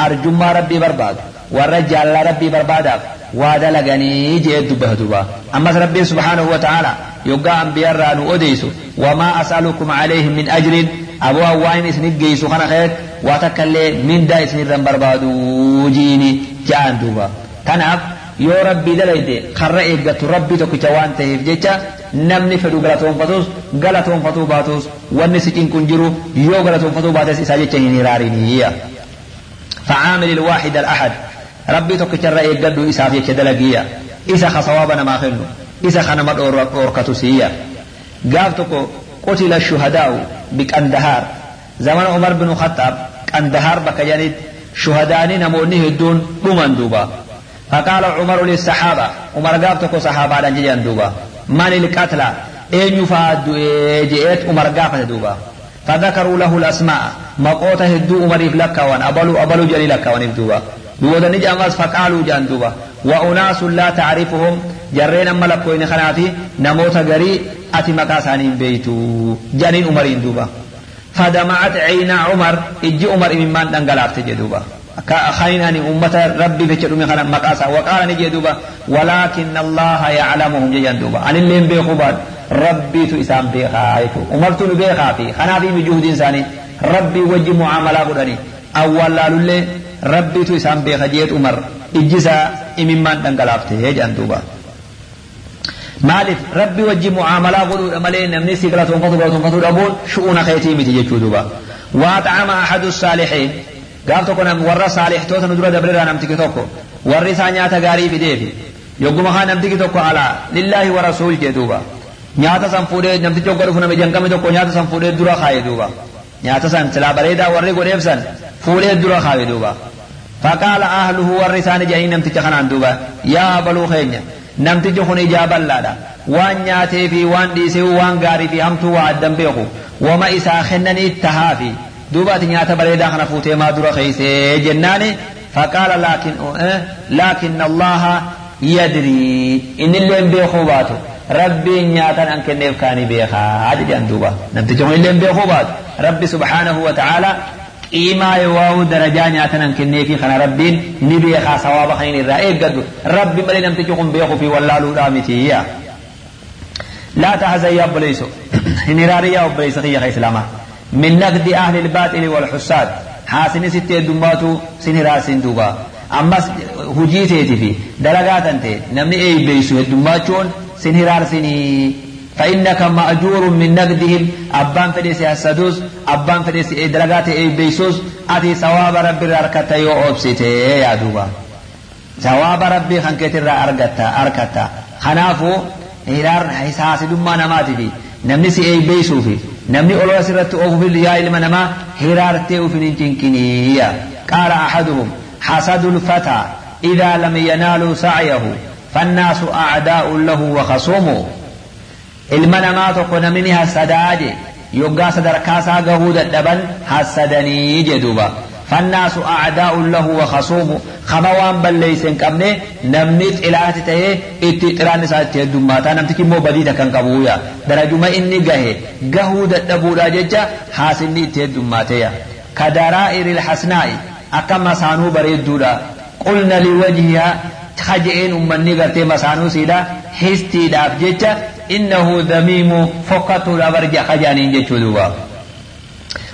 arjummaa rabbii barbaadu warra jaallaa rabbii barbaadaaf waa dalaganii jee dubbata duuba ammas rabbiin subhaanahu wa ta'ala yoggaa anbiyaarraa nu odeysu wamaa as'alukum alayhi min ajrin aboo waan isinit geessu kana keek waa takka illee mindaa isinirran barbaadu jiini ja'an duuba kanaaf yoo rabbii dalayde karra eeggattu rabbii tokkicha waan ta'eef jecha namni fedhu galatoonfatus galatoonfatuu baatus wanni si cinqun jiru yoo galatoonfatuu baates isaa jecha hin hiraariniyya فعامل الواحد الأحد ربي توكيتر إيقادو إساف يكي دلقية إسا خصواب نما خنو إسا خنما أوركتو سيا قتل الشهداء بكندهار زمن عمر بن الخطاب كندهار بكجانيت شهداني نموني هدون بمن دوبا فقال عمر للصحابة عمر قابتك صحابة لنجيان دوبا من القتلى أين يفاد جئت؟ عمر قافة دوبا فذكروا له الأسماء. مقوته هدو عمر لك وان أبلو أبلو جلي لك وان دوبا دوبا نجي فقالوا جان دوبا وأناس لا تعرفهم جرين ملكوين خناتي نموت غري أتي مكاسانين بيتو جانين عمرين دوبا فدمعت عين عمر إجي عمر إممان دنقلافت جدوبا خايناني أمة ربي بيتشدو من خنا مقاسا وقال نجي دوبا ولكن الله يعلمهم جيان دوبا أن اللي بيخوبات ربي تو إسام بيخا آيتو عمرتو بيخا في خنا في بجهد إنساني ربي وجه معاملة قدني أول لالو ربي تو إسام بيخا جيت عمر إجيسا إممان دنقلافت جيان دوبا maaliif rabbi wajji mu'aamalaa godhuudha malee namni si galatoonfatu galatoonfatu dhabuun shu'uuna keetii miti jechuu duuba waaxacama axadu saalixiin gaaf tokko nam warra saalixtoota nu dura dabreerraa namtiki tokko warri isaa nyaata gaarii fideefi yogguma kaa namtiki tokko alaa lillaahi wa rasuul jee duuba nyaata san fuudhee namtichi hogga dhufu nama jankame tokko nyaata san fuudhee dura kaaye duuba nyaata san silaa bareedaa warri godheef san fuudhee dura kaaye duuba فقال أهله ورثان جاهين نمتج خنان دوبا يا بلو خينيا namtichi kun ijaa bal'aadha waan nyaatee fi waan dhiisee waan gaarii fi hamtuu waa addan beeku wama isaa kennanii tahaafi duuba ati nyaata bareedaa kana fuutee maa dura keeysee jennaani faqaala laakin laakin allaha yadrii innilleen beekuu baatu rabbiin nyaatan an kenneef kaanii beekaa jedhan duuba namtichi kun illeen beekuu baatu rabbi subhaanahu wa ta'aalaa إيما يواو درجان يعتنى كن في خنا ربين نبي خا سواب خين الرأي قدو. ربي ملي نمت تقوم بيخو في ولا لو رامتي لا تهزي يا بليسو. نراري يا بليسو خي خي سلامة من نقد أهل الباطل والحساد. حاسن ستة دماتو سن راسن دوبا. أما هجيت في درجات أنت نمي أي بليسو. دماتون سن هرار فإنك مأجور من نقدهم. أبان فديس يحسدوس أبان فديس أي بيسوس أتي ثواب ربي ركتا يو أوبسيتي يا دوبا. ثواب ربي خنكت را أركتا أركتا خنافو هيرار حساس دما نماتي في. نمني سي بيسو في. نمني أولو سرت أوف في اليا إلما نما. هيرار تيو في ننتنكني قال أحدهم حسد الفتى. إذا لم ينالوا سعيه فالناس أعداء له وخصومه. Ilma namaa tokko namni hassadaa je yoggaa sadarkaasaa gahuu dadhaban hassadanii lahu wa khasuumu kama waan balleeyse hin qabne namni xilaati ta'ee itti xiraan isaa itti heddummaataa namtichi immoo badii takkan qabuuya darajuma inni gahe gahuu dadhabuudha jecha haasinni itti heddummaatee كدرائر الحسناء أكما سانو بريدودا قلنا لوجهها خجئين أمني قرتي مسانو سيدا حستي داف جيتشا إنه ذميم فقط الأبرج خجانين جيتشو دوبا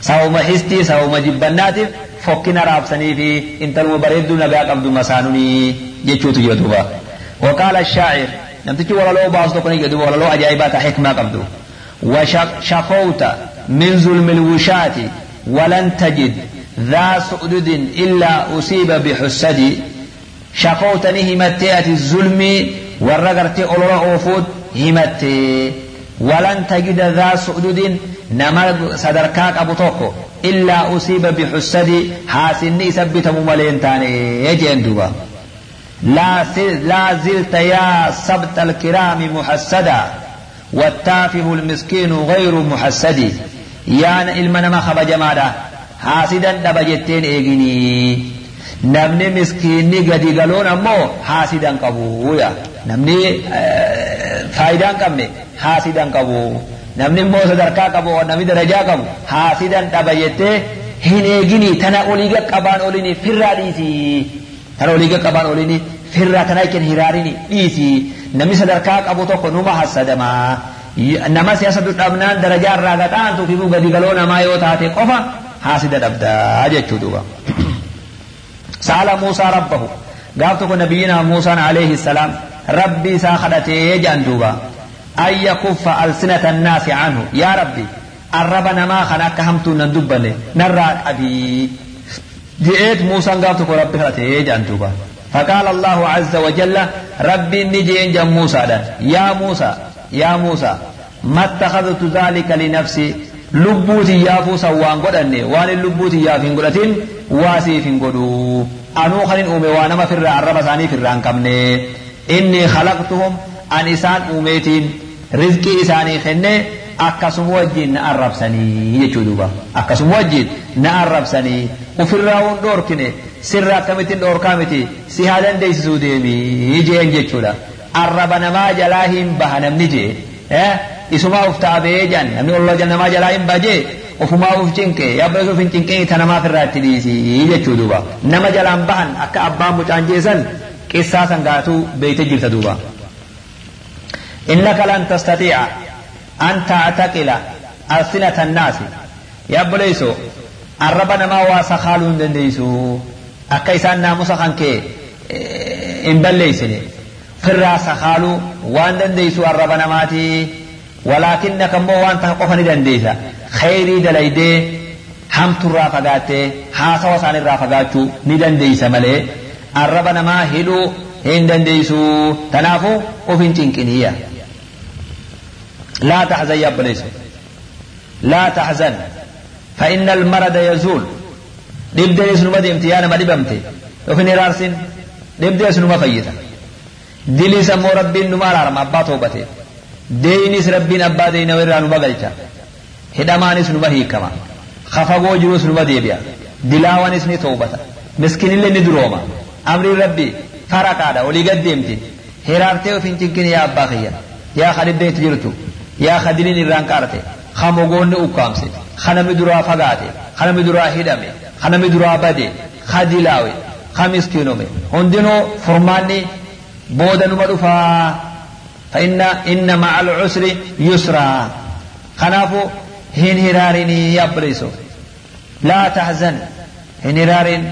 سوما حستي سوما جبنات فكنا رابسني في انت المبرد نبي قبض مسانوني جيتشو تجو دوبا وقال الشاعر نمتشو ولا لو باصدو كني جدو ولا لو أجايبات حكمة قبضو وشفوت من ظلم الوشاة ولن تجد ذا سؤدد إلا أصيب بحسد. شفوتني همتي الظلم والرقرتي أولو أوفود همتي ولن تجد ذا سؤدد نما صدركاك أبو توكو إلا أصيب بحسد حاسني ثبت مملين تاني يجي اندوبا لا, لا زلت يا سبت الكرام محسدا والتافه المسكين غير محسد yaana ilma nama kabajamaadha haasidan dhaba jetteen eeginii. Namni miskiinni gadi galoon ammoo haasidan qabuuya namni faayidaan qabne haasidan qabu namni immoo sadarkaa qabu namni darajaa qabu haasidan dhaba jettee hin eeginii tana olii qaqqabaan olini firraa dhiisii tana olii qaqqabaan olini firraa tana ikin hiraarini dhiisii namni sadarkaa qabu tokko numa hassadamaa nama siyaasatu dhabnaan darajaa irraa gaxaantu fi gadi galoo namaa yoo taate qofa haasida dhabdaa jechuu duuba. Nabiyyina Muusaan alayhi salaam rabbi isaa kadhatee jedhan duuba. An yakuffa alsinata annaasi canhu yaa rabbi arraba namaa kan akka hamtuu nan dubbanne narraa qabii. Ji'eet Muusaan gaaf tokko rabbi kadhatee jedhan duuba. فقال الله عز وجل ربي نجي جم موسى يا موسى يا موسى ما اتخذت ذلك لنفسي lubbuu tiyyaafuu san waan godhanne waan in lubbuu tiyyaaf hin godhatin waa siif hin godhu. Anuu kan hin uume waa nama firraa arraba isaanii firraa hin qabne. Inni khalaqtuhum an isaan uumeetiin rizqii isaanii kenne akkasuma wajjin na arrabsanii jechuu duuba. Akkasuma wajjin na arrabsanii. Ufirraa hun dhoorkine sirra akkamittiin dhoorkaa miti si haa dandeessisuu deemii jeen jechuudha. Arraba namaa jalaa hin baha namni jee eh? Isumaa uf taabee jedhan namni olla namaa jalaa hin baha jee ofumaa uf cinqe yabba isuuf hin cinqee ta namaaf irraa itti dhiisii jechuu duuba nama jalaan bahan akka abbaan mucaan jeesan qissaa sangaatuu beeyte jirta duuba innaka lan tastatiica أن تعتقل ألسنة الناس يا بليسو الرب نما واسخالون دنديسو أكيسان ناموسا خانكي إن بليسني فرا سخالو وان دنديسو الرب نماتي ولكنك مو وان تقفني دنديسا خيري دليدي هم ترى فقاتي حاسا وسان الرافقاتو ندنديسا ملي. الرب نما هلو هين دنديسو تنافو وفين تنكنيه لا تحزن يا بليس لا تحزن. فإن المرض يزول. دبدي سنما ديمتي أنا ما دبمتي وفي نرارسين دبدي سنما فيتا. دلي سمو ربين نما رارم أبا توبتي. دينيس ربين أبا دينا ويرانو بغلتا هدامانيس نما هيكما خفقو جروس نما ديبيا دلاوانيس ني توبتا مسكين اللي ندروما. أمر ربي فرقادا ولي قد ديمتي هرارتي وفين تنكين يا أبا خيا. يا خالد بيت جرتو. yaa kadiliin irraan qaarte hamogoonni ukkaamse kanami duraa fagaate kanami duraa hidhame kanami duraa bade kadilaawe kamiskiinome hundinuu furmaanni booda numa dhufaa فإن إن مع العسر يسرا. خنافو هن هرارني يبرسو لا تحزن. هن هرار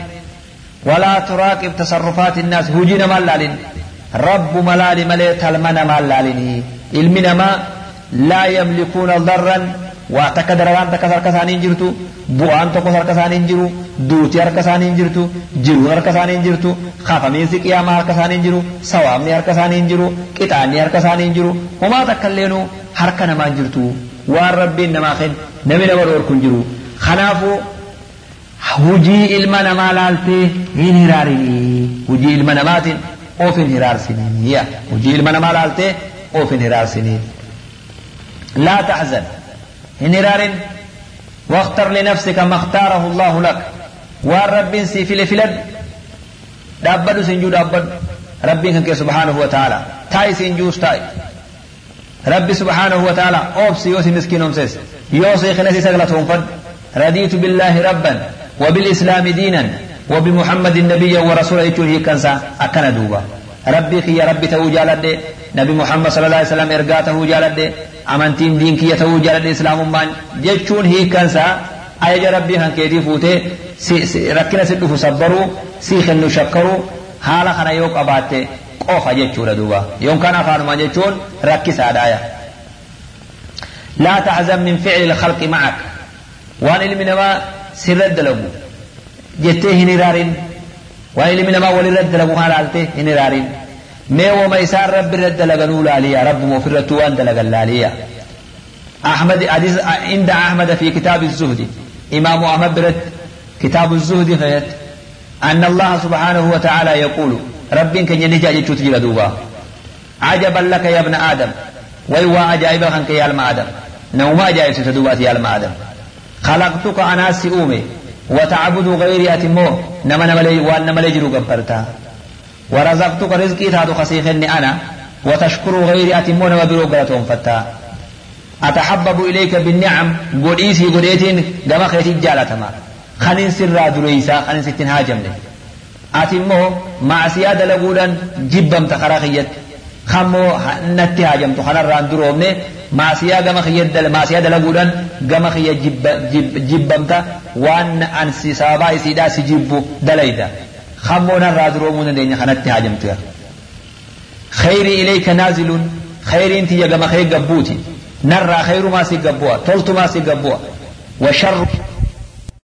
ولا تراقب تصرفات الناس. هجين ملال رب ملال ملي تلمن ملالني علمنا ما لا يملكون ضرا واتك درغان تك سرك سانين جرتو بوان تك سرك سانين جرو دوتي هرك سانين جرتو جرو سانين جرتو خافمين سي قيامة هرك سانين جرو سوامني هرك سانين جرو قطاني هرك سانين جرو وما تكلينو هرك نمان جرتو وان ربي نما خن نمي نمر وركن جرو خنافو hujii ilma namaa laaltee hin hiraarini hujii ilma namaatiin of hin hiraarsininiya hojii ilma namaa laaltee of hin hiraarsiniin. Laa taxzan hiraarin واختر لنفسك ما اختاره الله لك والرب سي في الفلد دابد سنجو دابد ربي كنك سبحانه وتعالى تاي سنجوس تاي ربي سبحانه وتعالى أوبس يوسي مسكين أمسيس يوسي خنسي سغلتهم فد رضيت بالله ربا وبالإسلام دينا وبمحمد النبي ورسوله يجوه كنسا أكن دوبا ربي خي ربي تو جالد نبي محمد صلى الله عليه وسلم إرقاته جالد دين كي تو جالد إسلام مان جتشون هي كنسا أيجا ربي هن كيدي فوته ركنا سدف صبروا سيخن شكروا حالا خنا يوك أباته qofa jechuudha duuba yookaan afaanuma jechuun rakkisaadhaaya لا تحزن من فعل الخلق معك وان ilmi namaa sirra dalagu jettee hin iraarin waan ilmi namaa walirra dalagu haa laaltee hin iraarin mee wama isaan rabbi irra dalaganuu laaliya rabbuma ofirrattuu waan dalagan laaliya أحمد حديث عند أحمد في كتاب الزهد. إمام أحمد برد كتاب الزهد فيت أن الله سبحانه وتعالى يقول رب كن ينجا جتشو تجرى دوبا عجبا لك يا ابن آدم. ويوا عجائب خنك يا الم آدم. نوما عجائب ستدوبات يا الم آدم. خلقتك أنا سئومي وتعبد غيري أتمو. نما نملي وان نملي جرو قبرتا. ورزقتك رزقي تاتو خسيخني أنا وتشكر غيري أتمون وبرو قلتهم فتا. أتحبب إليك بالنعم قريسي قريتين قمخيتي جالتما خنين سر دريسا خنين ستين هاجمني أتمو مع سيادة لقولا جبم تخراخيت. خمو نتي هاجم تخنا الران درومني مع سيادة قمخيت دل مع سيادة لقولا قمخيت جب جب جبم تا وان أنسي سابا إسيدا سجبو دليدا. خمونا رادرومون ديني خنت هاجم خيري إليك نازل خيري انت يا جماخي قبوتي. نرى خير ما سي قبوة طولت ما سي قبوة وشر